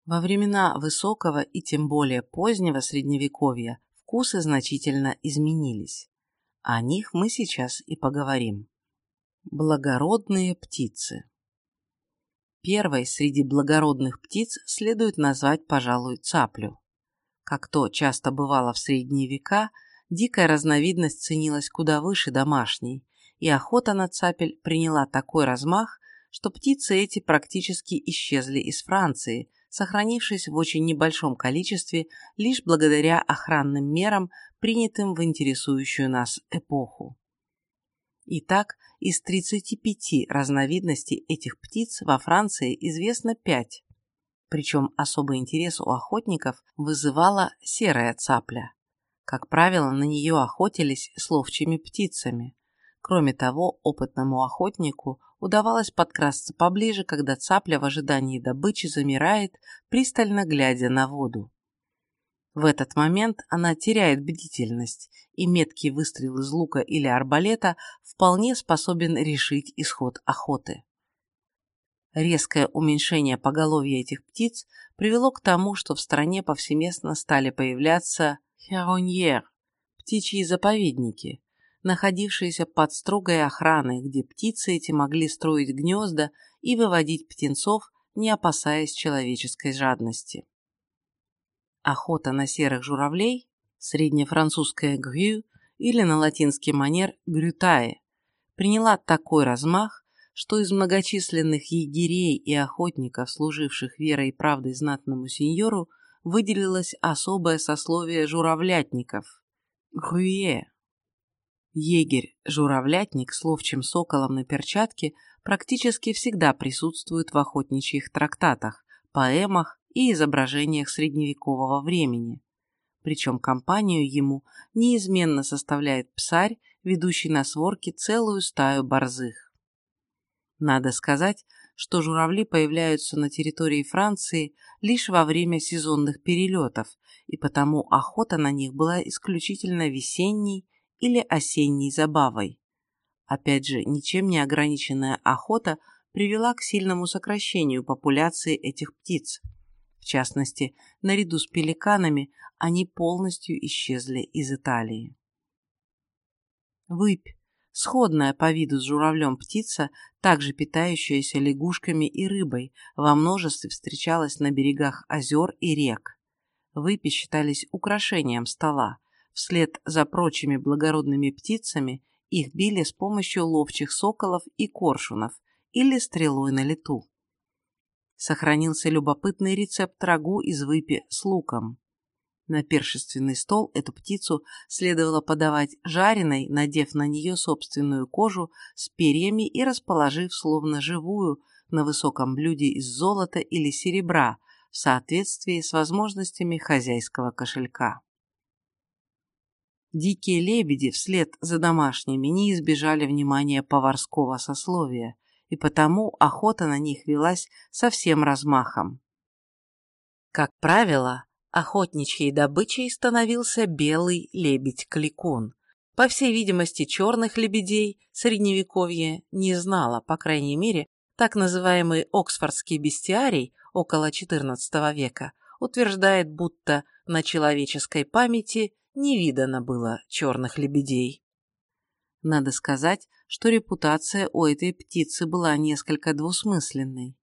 Во времена высокого и тем более позднего средневековья вкусы значительно изменились. О них мы сейчас и поговорим. Благородные птицы Первой среди благородных птиц следует назвать, пожалуй, цаплю. Как то часто бывало в средние века, дикая разновидность ценилась куда выше домашней, и охота на цапель приняла такой размах, что птицы эти практически исчезли из Франции, сохранившись в очень небольшом количестве лишь благодаря охранным мерам, принятым в интересующую нас эпоху. Итак, из 35 разновидностей этих птиц во Франции известно 5. Причем особый интерес у охотников вызывала серая цапля. Как правило, на нее охотились с ловчими птицами. Кроме того, опытному охотнику удавалось подкрасться поближе, когда цапля в ожидании добычи замирает, пристально глядя на воду. В этот момент она теряет бдительность, и меткий выстрел из лука или арбалета вполне способен решить исход охоты. Резкое уменьшение поголовья этих птиц привело к тому, что в стране повсеместно стали появляться хероньер – птичьи заповедники, находившиеся под строгой охраной, где птицы эти могли строить гнезда и выводить птенцов, не опасаясь человеческой жадности. Охота на серых журавлей, среднефранцузская грю или на латинский манер грютае, приняла такой размах, что из многочисленных егерей и охотников, служивших верой и правдой знатному сеньору, выделилось особое сословие журавлятников – грюе. Егерь-журавлятник с ловчим соколом на перчатке практически всегда присутствует в охотничьих трактатах, поэмах и изображениях средневекового времени. Причем компанию ему неизменно составляет псарь, ведущий на сворке целую стаю борзых. Надо сказать, что журавли появляются на территории Франции лишь во время сезонных перелетов, и потому охота на них была исключительно весенней или осенней забавой. Опять же, ничем не ограниченная охота привела к сильному сокращению популяции этих птиц, в частности, наряду с пеликанами они полностью исчезли из Италии. Выпь, сходная по виду с журавлем птица, также питающаяся лягушками и рыбой, во множестве встречалась на берегах озер и рек. Выпи считались украшением стола. Вслед за прочими благородными птицами их били с помощью ловчих соколов и коршунов или стрелой на лету сохранился любопытный рецепт рагу из выпи с луком. На першественный стол эту птицу следовало подавать жареной, надев на нее собственную кожу с перьями и расположив словно живую на высоком блюде из золота или серебра в соответствии с возможностями хозяйского кошелька. Дикие лебеди вслед за домашними не избежали внимания поварского сословия, и потому охота на них велась со всем размахом. Как правило, охотничьей добычей становился белый лебедь-кликун. По всей видимости, черных лебедей средневековье не знало, по крайней мере, так называемый Оксфордский бестиарий около XIV века утверждает, будто на человеческой памяти не видано было черных лебедей. Надо сказать, что репутация у этой птицы была несколько двусмысленной.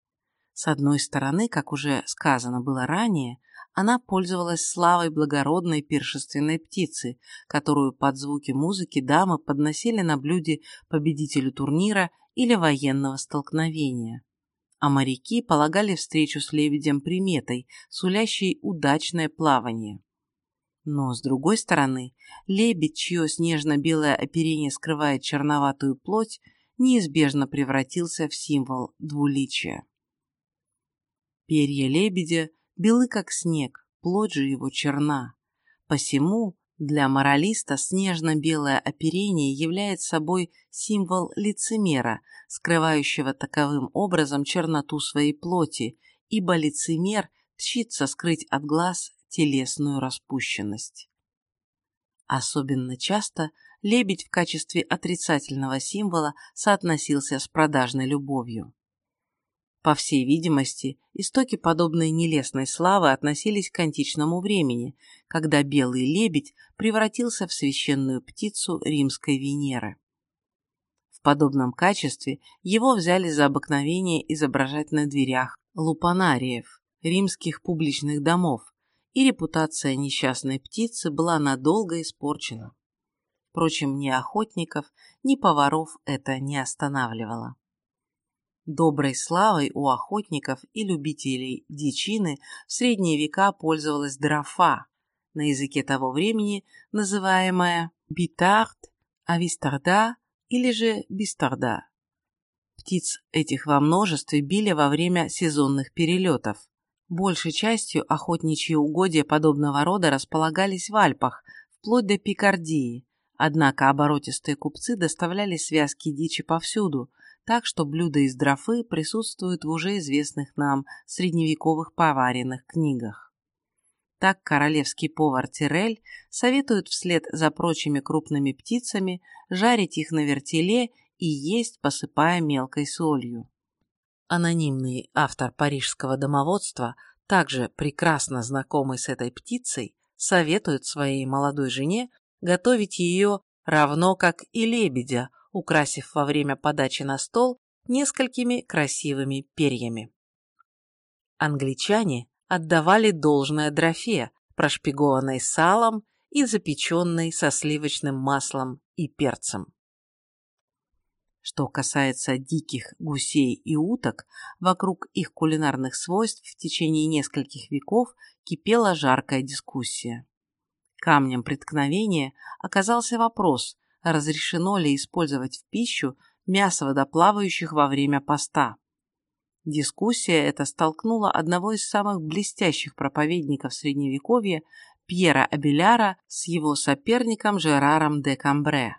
С одной стороны, как уже сказано было ранее, она пользовалась славой благородной пиршественной птицы, которую под звуки музыки дамы подносили на блюде победителю турнира или военного столкновения. А моряки полагали встречу с лебедем приметой, сулящей удачное плавание. Но, с другой стороны, лебедь, чье снежно-белое оперение скрывает черноватую плоть, неизбежно превратился в символ двуличия. Перья лебедя белы как снег, плоть же его черна. Посему для моралиста снежно-белое оперение является собой символ лицемера, скрывающего таковым образом черноту своей плоти, ибо лицемер тщится скрыть от глаз телесную распущенность. Особенно часто лебедь в качестве отрицательного символа соотносился с продажной любовью. По всей видимости, истоки подобной нелестной славы относились к античному времени, когда белый лебедь превратился в священную птицу римской Венеры. В подобном качестве его взяли за обыкновение изображать на дверях лупанариев, римских публичных домов, и репутация несчастной птицы была надолго испорчена. Впрочем, ни охотников, ни поваров это не останавливало. Доброй славой у охотников и любителей дичины в средние века пользовалась дрофа, на языке того времени называемая битард, авистарда или же бистарда. Птиц этих во множестве били во время сезонных перелетов. Большей частью охотничьи угодья подобного рода располагались в Альпах, вплоть до Пикардии, однако оборотистые купцы доставляли связки дичи повсюду, так что блюда из дрофы присутствуют в уже известных нам средневековых поваренных книгах. Так королевский повар Тирель советует вслед за прочими крупными птицами жарить их на вертеле и есть, посыпая мелкой солью. Анонимный автор парижского домоводства, также прекрасно знакомый с этой птицей, советует своей молодой жене готовить ее равно как и лебедя, украсив во время подачи на стол несколькими красивыми перьями. Англичане отдавали должное дрофе, прошпигованной салом и запеченной со сливочным маслом и перцем. Что касается диких гусей и уток, вокруг их кулинарных свойств в течение нескольких веков кипела жаркая дискуссия. Камнем преткновения оказался вопрос, разрешено ли использовать в пищу мясо водоплавающих во время поста. Дискуссия эта столкнула одного из самых блестящих проповедников Средневековья Пьера Абеляра с его соперником Жераром де Камбре.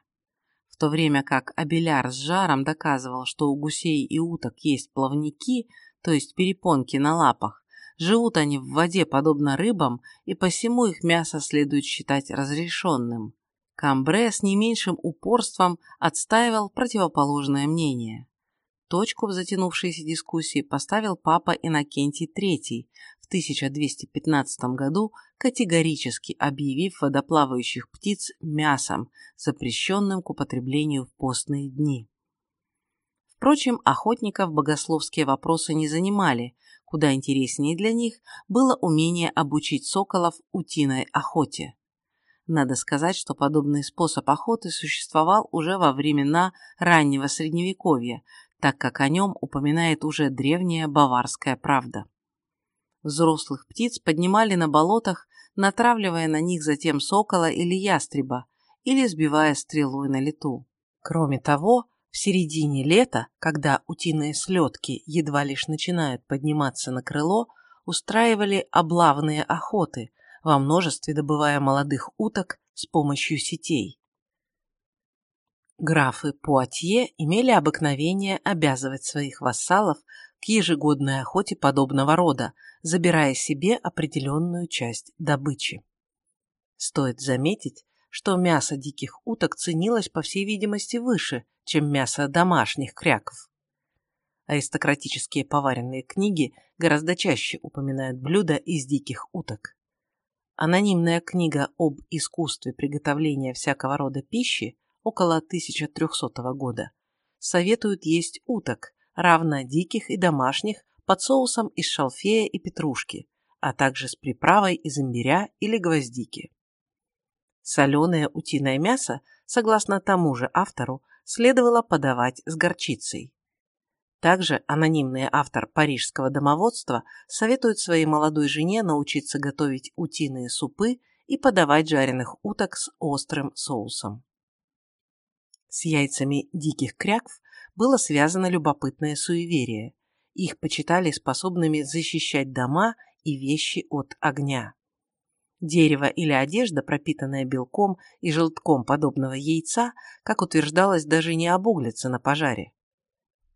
То время как Абеляр с жаром доказывал, что у гусей и уток есть плавники, то есть перепонки на лапах, живут они в воде подобно рыбам, и посему их мясо следует считать разрешенным. Камбре с не меньшим упорством отстаивал противоположное мнение. Точку в затянувшейся дискуссии поставил папа Иннокентий III 1215 году, категорически объявив водоплавающих птиц мясом, запрещенным к употреблению в постные дни. Впрочем, охотников богословские вопросы не занимали, куда интереснее для них было умение обучить соколов утиной охоте. Надо сказать, что подобный способ охоты существовал уже во времена раннего Средневековья, так как о нем упоминает уже древняя баварская правда. Взрослых птиц поднимали на болотах, натравливая на них затем сокола или ястреба, или сбивая стрелой на лету. Кроме того, в середине лета, когда утиные слетки едва лишь начинают подниматься на крыло, устраивали облавные охоты, во множестве добывая молодых уток с помощью сетей. Графы Пуатье имели обыкновение обязывать своих вассалов к ежегодной охоте подобного рода, забирая себе определенную часть добычи. Стоит заметить, что мясо диких уток ценилось, по всей видимости, выше, чем мясо домашних кряков. Аристократические поваренные книги гораздо чаще упоминают блюда из диких уток. Анонимная книга об искусстве приготовления всякого рода пищи около 1300 года советует есть уток, равно диких и домашних, под соусом из шалфея и петрушки, а также с приправой из имбиря или гвоздики. Соленое утиное мясо, согласно тому же автору, следовало подавать с горчицей. Также анонимный автор парижского домоводства советует своей молодой жене научиться готовить утиные супы и подавать жареных уток с острым соусом. С яйцами диких крякв было связано любопытное суеверие. Их почитали способными защищать дома и вещи от огня. Дерево или одежда, пропитанная белком и желтком подобного яйца, как утверждалось, даже не обуглится на пожаре.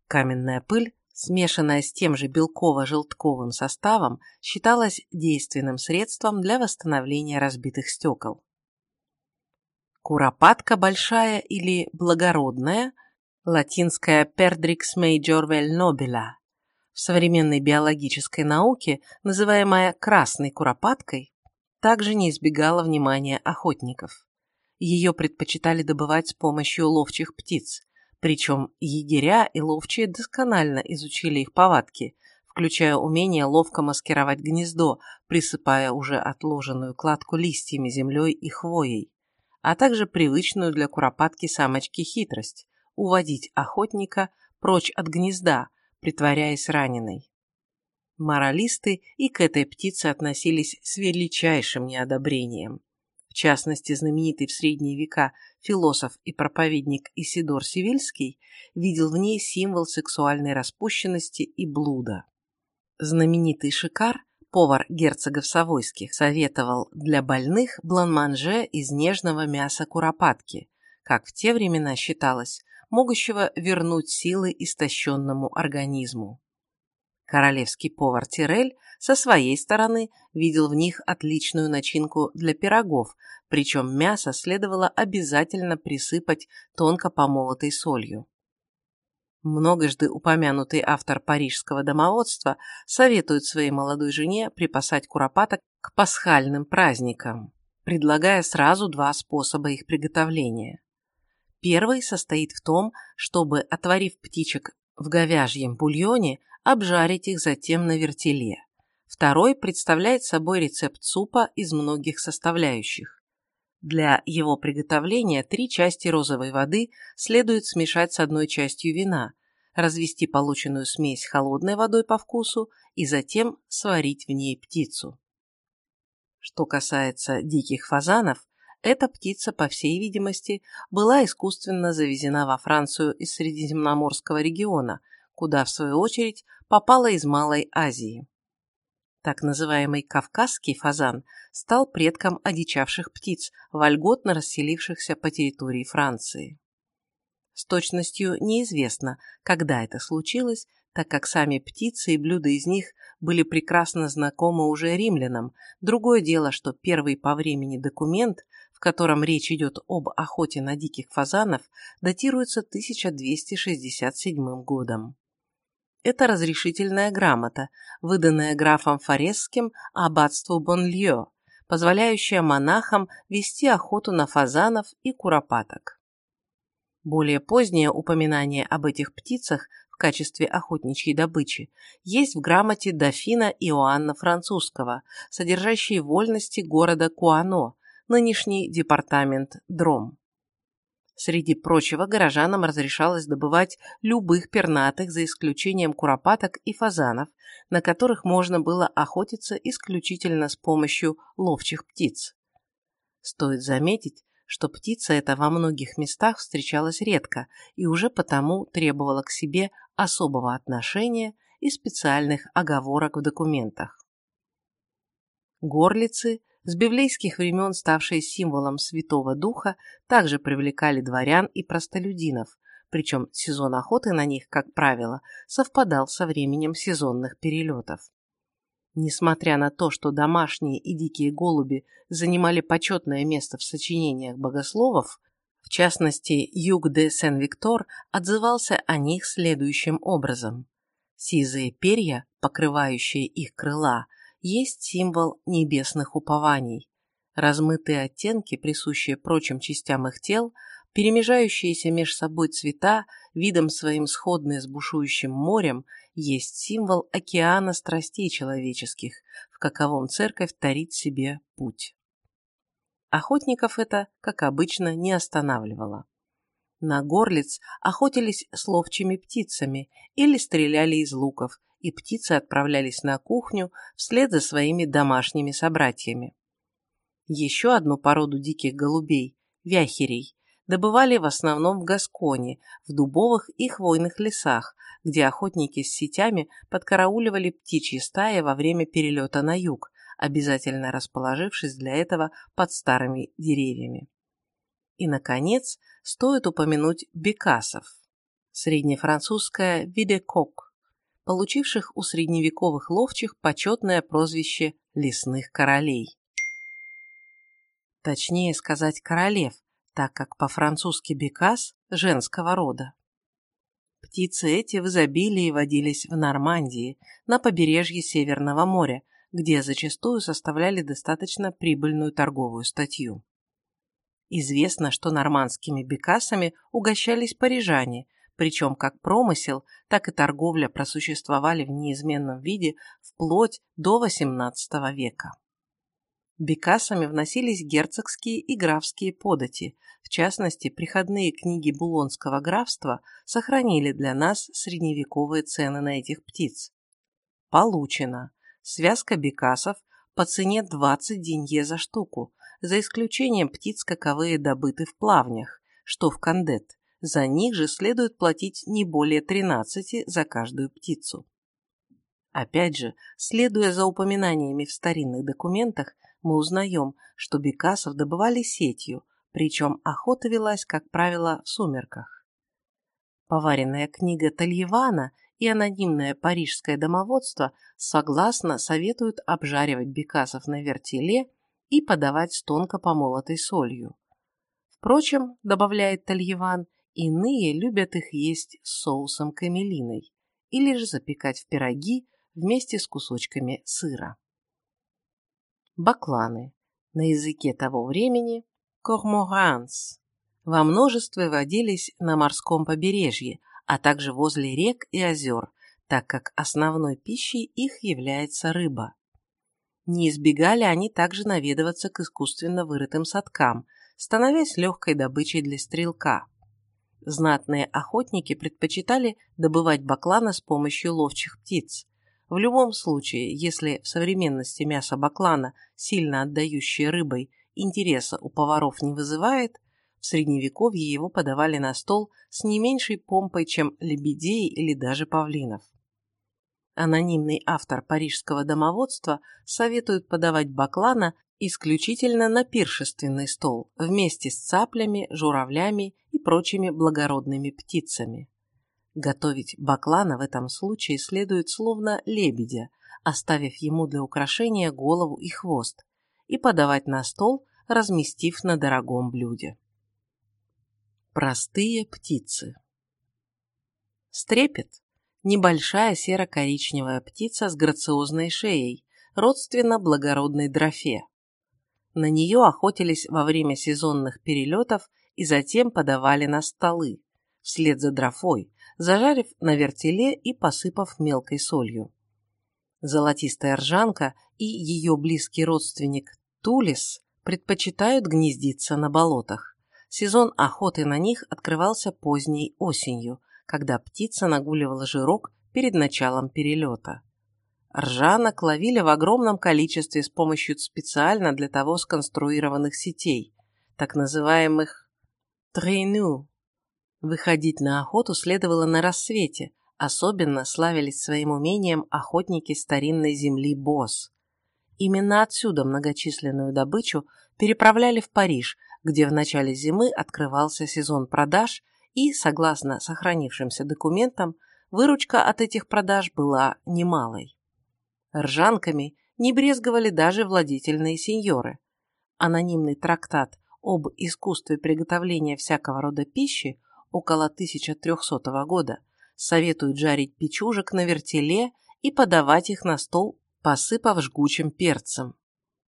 Каменная пыль, смешанная с тем же белково-желтковым составом, считалась действенным средством для восстановления разбитых стекол. Куропатка большая или благородная, латинская Perdrix major vel nobila, в современной биологической науке, называемая красной куропаткой, также не избегала внимания охотников. Ее предпочитали добывать с помощью ловчих птиц, причем егеря и ловчие досконально изучили их повадки, включая умение ловко маскировать гнездо, присыпая уже отложенную кладку листьями, землей и хвоей, а также привычную для куропатки самочки хитрость – уводить охотника прочь от гнезда, притворяясь раненой. Моралисты и к этой птице относились с величайшим неодобрением. В частности, знаменитый в средние века философ и проповедник Исидор Сивильский видел в ней символ сексуальной распущенности и блуда. Знаменитый Шикар, повар герцогов Савойских, советовал для больных бланманже из нежного мяса куропатки, как в те времена считалось, могущего вернуть силы истощенному организму. Королевский повар Тирель со своей стороны видел в них отличную начинку для пирогов, причем мясо следовало обязательно присыпать тонко помолотой солью. Многожды упомянутый автор парижского домоводства советует своей молодой жене припасать куропаток к пасхальным праздникам, предлагая сразу два способа их приготовления. Первый состоит в том, чтобы, отварив птичек в говяжьем бульоне, обжарить их затем на вертеле. Второй представляет собой рецепт супа из многих составляющих. Для его приготовления три части розовой воды следует смешать с одной частью вина, развести полученную смесь холодной водой по вкусу и затем сварить в ней птицу. Что касается диких фазанов, эта птица, по всей видимости, была искусственно завезена во Францию из Средиземноморского региона, куда, в свою очередь, попала из Малой Азии. Так называемый кавказский фазан стал предком одичавших птиц, вольготно расселившихся по территории Франции. С точностью неизвестно, когда это случилось, так как сами птицы и блюда из них были прекрасно знакомы уже римлянам. Другое дело, что первый по времени документ, в котором речь идет об охоте на диких фазанов, датируется 1267 годом это разрешительная грамота, выданная графом Форесским аббатству Бонлье, позволяющая монахам вести охоту на фазанов и куропаток. Более позднее упоминание об этих птицах в качестве охотничьей добычи есть в грамоте дофина Иоанна Французского, содержащей вольности города Куано, нынешний департамент Дром. Среди прочего, горожанам разрешалось добывать любых пернатых, за исключением куропаток и фазанов, на которых можно было охотиться исключительно с помощью ловчих птиц. Стоит заметить, что птица эта во многих местах встречалась редко и уже потому требовала к себе особого отношения и специальных оговорок в документах. Горлицы – с библейских времен ставшие символом Святого Духа, также привлекали дворян и простолюдинов, причем сезон охоты на них, как правило, совпадал со временем сезонных перелетов. Несмотря на то, что домашние и дикие голуби занимали почетное место в сочинениях богословов, в частности, Юг де Сен-Виктор отзывался о них следующим образом. Сизые перья, покрывающие их крыла, есть символ небесных упований. Размытые оттенки, присущие прочим частям их тел, перемежающиеся меж собой цвета, видом своим сходные с бушующим морем, есть символ океана страстей человеческих, в каковом церковь тарит себе путь. Охотников это, как обычно, не останавливало. На горлиц охотились с ловчими птицами или стреляли из луков, и птицы отправлялись на кухню вслед за своими домашними собратьями. Еще одну породу диких голубей – вяхерей добывали в основном в Гасконе, в дубовых и хвойных лесах, где охотники с сетями подкарауливали птичьи стаи во время перелета на юг, обязательно расположившись для этого под старыми деревьями. И, наконец, стоит упомянуть бекасов. Среднефранцузская «видекок», получивших у средневековых ловчих почетное прозвище «лесных королей». Точнее сказать «королев», так как по-французски бекас женского рода. Птицы эти в изобилии водились в Нормандии, на побережье Северного моря, где зачастую составляли достаточно прибыльную торговую статью. Известно, что нормандскими бекасами угощались парижане, причем как промысел, так и торговля просуществовали в неизменном виде вплоть до XVIII века. Бекасами вносились герцогские и графские подати, в частности, приходные книги Булонского графства сохранили для нас средневековые цены на этих птиц. Получено связка бекасов по цене 20 денье за штуку, за исключением птиц, каковые добыты в плавнях, что в кандет. За них же следует платить не более 13 за каждую птицу. Опять же, следуя за упоминаниями в старинных документах, мы узнаем, что бекасов добывали сетью, причем охота велась, как правило, в сумерках. Поваренная книга Тальевана и анонимное парижское домоводство согласно советуют обжаривать бекасов на вертеле и подавать с тонко помолотой солью. Впрочем, добавляет Тальеван, иные любят их есть с соусом камелиной или же запекать в пироги вместе с кусочками сыра. Бакланы. На языке того времени – корморанс. Во множестве водились на морском побережье, а также возле рек и озер, так как основной пищей их является рыба. Не избегали они также наведываться к искусственно вырытым садкам, становясь легкой добычей для стрелка. Знатные охотники предпочитали добывать баклана с помощью ловчих птиц. В любом случае, если в современности мясо баклана, сильно отдающее рыбой, интереса у поваров не вызывает, в Средневековье его подавали на стол с не меньшей помпой, чем лебедей или даже павлинов. Анонимный автор парижского домоводства советует подавать баклана исключительно на пиршественный стол, вместе с цаплями, журавлями и прочими благородными птицами. Готовить баклана в этом случае следует словно лебедя, оставив ему для украшения голову и хвост, и подавать на стол, разместив на дорогом блюде. Простые птицы. Стрепет – небольшая серо-коричневая птица с грациозной шеей, родственно благородной дрофе. На нее охотились во время сезонных перелетов и затем подавали на столы, вслед за дрофой, зажарив на вертеле и посыпав мелкой солью. Золотистая ржанка и ее близкий родственник Тулис предпочитают гнездиться на болотах. Сезон охоты на них открывался поздней осенью, когда птица нагуливала жирок перед началом перелета. Ржанок ловили в огромном количестве с помощью специально для того сконструированных сетей, так называемых трейну. Выходить на охоту следовало на рассвете, особенно славились своим умением охотники старинной земли Босс. Именно отсюда многочисленную добычу переправляли в Париж, где в начале зимы открывался сезон продаж и, согласно сохранившимся документам, выручка от этих продаж была немалой. Ржанками не брезговали даже владительные сеньоры. Анонимный трактат об искусстве приготовления всякого рода пищи около 1300 года советует жарить печужек на вертеле и подавать их на стол, посыпав жгучим перцем.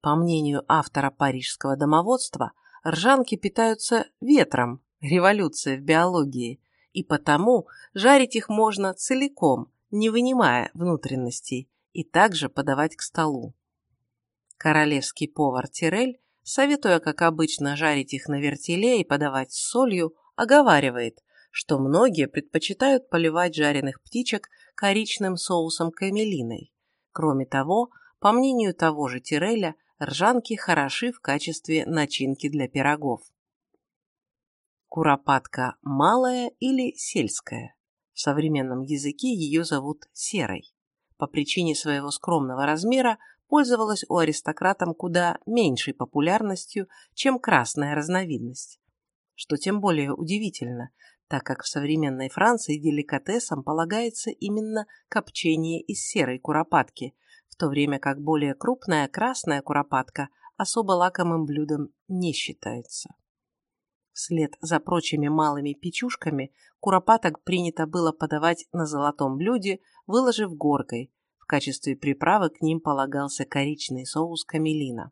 По мнению автора парижского домоводства, ржанки питаются ветром, революция в биологии, и потому жарить их можно целиком, не вынимая внутренностей, и также подавать к столу. Королевский повар Тирель, советуя, как обычно, жарить их на вертеле и подавать с солью, оговаривает, что многие предпочитают поливать жареных птичек коричным соусом камелиной. Кроме того, по мнению того же Тиреля, ржанки хороши в качестве начинки для пирогов. Куропатка малая или сельская. В современном языке ее зовут серой. По причине своего скромного размера пользовалась у аристократам куда меньшей популярностью, чем красная разновидность. Что тем более удивительно, так как в современной Франции деликатесом полагается именно копчение из серой куропатки, в то время как более крупная красная куропатка особо лакомым блюдом не считается. Вслед за прочими малыми печушками куропаток принято было подавать на золотом блюде, выложив горкой. В качестве приправы к ним полагался коричный соус камелина.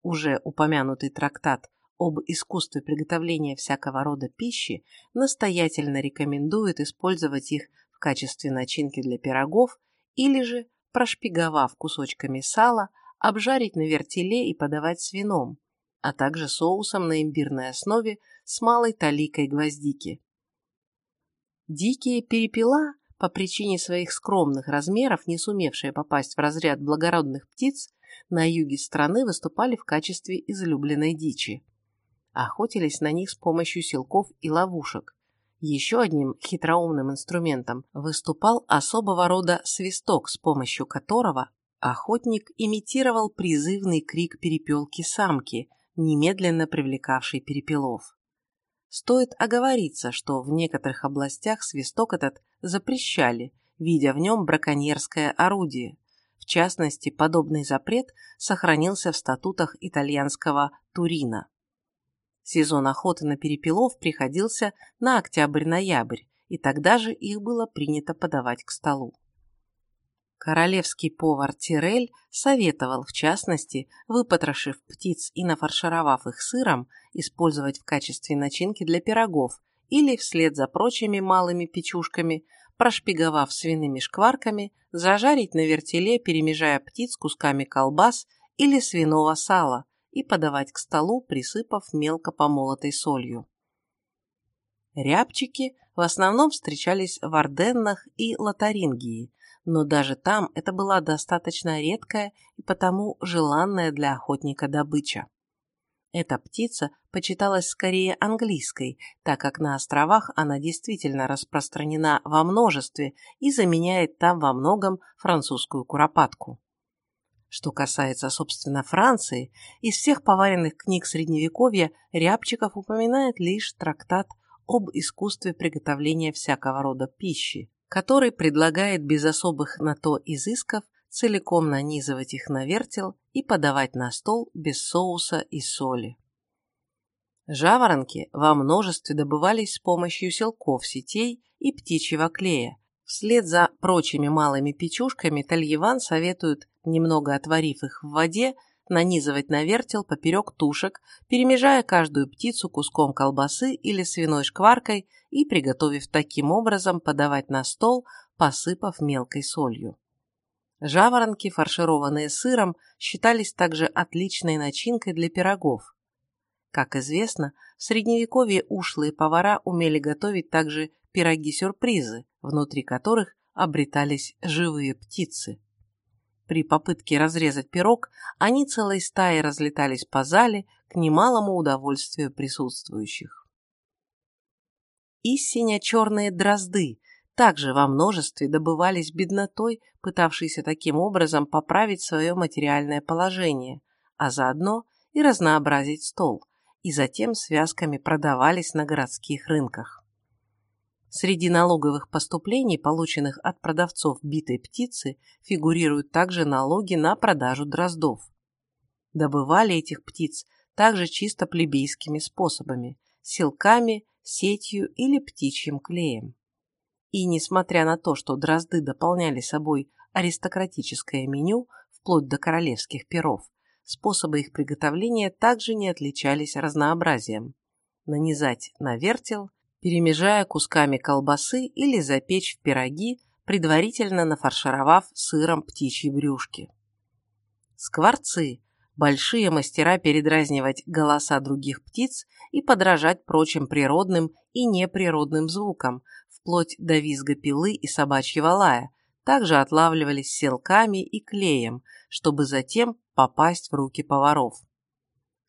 Уже упомянутый трактат об искусстве приготовления всякого рода пищи настоятельно рекомендует использовать их в качестве начинки для пирогов или же, прошпиговав кусочками сала, обжарить на вертеле и подавать с вином, а также соусом на имбирной основе с малой таликой гвоздики. Дикие перепела, по причине своих скромных размеров, не сумевшие попасть в разряд благородных птиц, на юге страны выступали в качестве излюбленной дичи. Охотились на них с помощью силков и ловушек. Еще одним хитроумным инструментом выступал особого рода свисток, с помощью которого охотник имитировал призывный крик перепелки самки – немедленно привлекавший перепелов. Стоит оговориться, что в некоторых областях свисток этот запрещали, видя в нем браконьерское орудие. В частности, подобный запрет сохранился в статутах итальянского Турина. Сезон охоты на перепелов приходился на октябрь-ноябрь, и тогда же их было принято подавать к столу. Королевский повар Тирель советовал, в частности, выпотрошив птиц и нафаршировав их сыром, использовать в качестве начинки для пирогов или, вслед за прочими малыми печушками, прошпиговав свиными шкварками, зажарить на вертеле, перемежая птиц кусками колбас или свиного сала и подавать к столу, присыпав мелко помолотой солью. Рябчики в основном встречались в Орденнах и Лотарингии, но даже там это была достаточно редкая и потому желанная для охотника добыча. Эта птица почиталась скорее английской, так как на островах она действительно распространена во множестве и заменяет там во многом французскую куропатку. Что касается, собственно, Франции, из всех поваренных книг Средневековья Рябчиков упоминает лишь трактат об искусстве приготовления всякого рода пищи, который предлагает без особых на то изысков целиком нанизывать их на вертел и подавать на стол без соуса и соли. Жаворонки во множестве добывались с помощью селков, сетей и птичьего клея. Вслед за прочими малыми печушками Тальеван советует, немного отварив их в воде, нанизывать на вертел поперек тушек, перемежая каждую птицу куском колбасы или свиной шкваркой и приготовив таким образом подавать на стол, посыпав мелкой солью. Жаворонки, фаршированные сыром, считались также отличной начинкой для пирогов. Как известно, в средневековье ушлые повара умели готовить также пироги-сюрпризы, внутри которых обретались живые птицы. При попытке разрезать пирог они целой стаей разлетались по зале к немалому удовольствию присутствующих. Истинно черные дрозды также во множестве добывались беднотой, пытавшейся таким образом поправить свое материальное положение, а заодно и разнообразить стол, и затем связками продавались на городских рынках. Среди налоговых поступлений, полученных от продавцов битой птицы, фигурируют также налоги на продажу дроздов. Добывали этих птиц также чисто плебейскими способами – силками, сетью или птичьим клеем. И несмотря на то, что дрозды дополняли собой аристократическое меню, вплоть до королевских перов, способы их приготовления также не отличались разнообразием. Нанизать на вертел – перемежая кусками колбасы или запечь в пироги, предварительно нафаршировав сыром птичьи брюшки. Скворцы – большие мастера передразнивать голоса других птиц и подражать прочим природным и неприродным звукам, вплоть до визга пилы и собачьего лая, также отлавливались селками и клеем, чтобы затем попасть в руки поваров.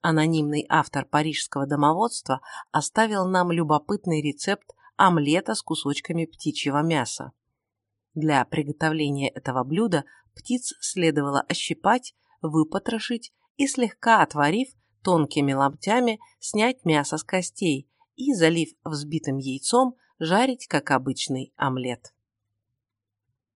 Анонимный автор парижского домоводства оставил нам любопытный рецепт омлета с кусочками птичьего мяса. Для приготовления этого блюда птиц следовало ощипать, выпотрошить и слегка отварив, тонкими ломтями снять мясо с костей и, залив взбитым яйцом, жарить, как обычный омлет.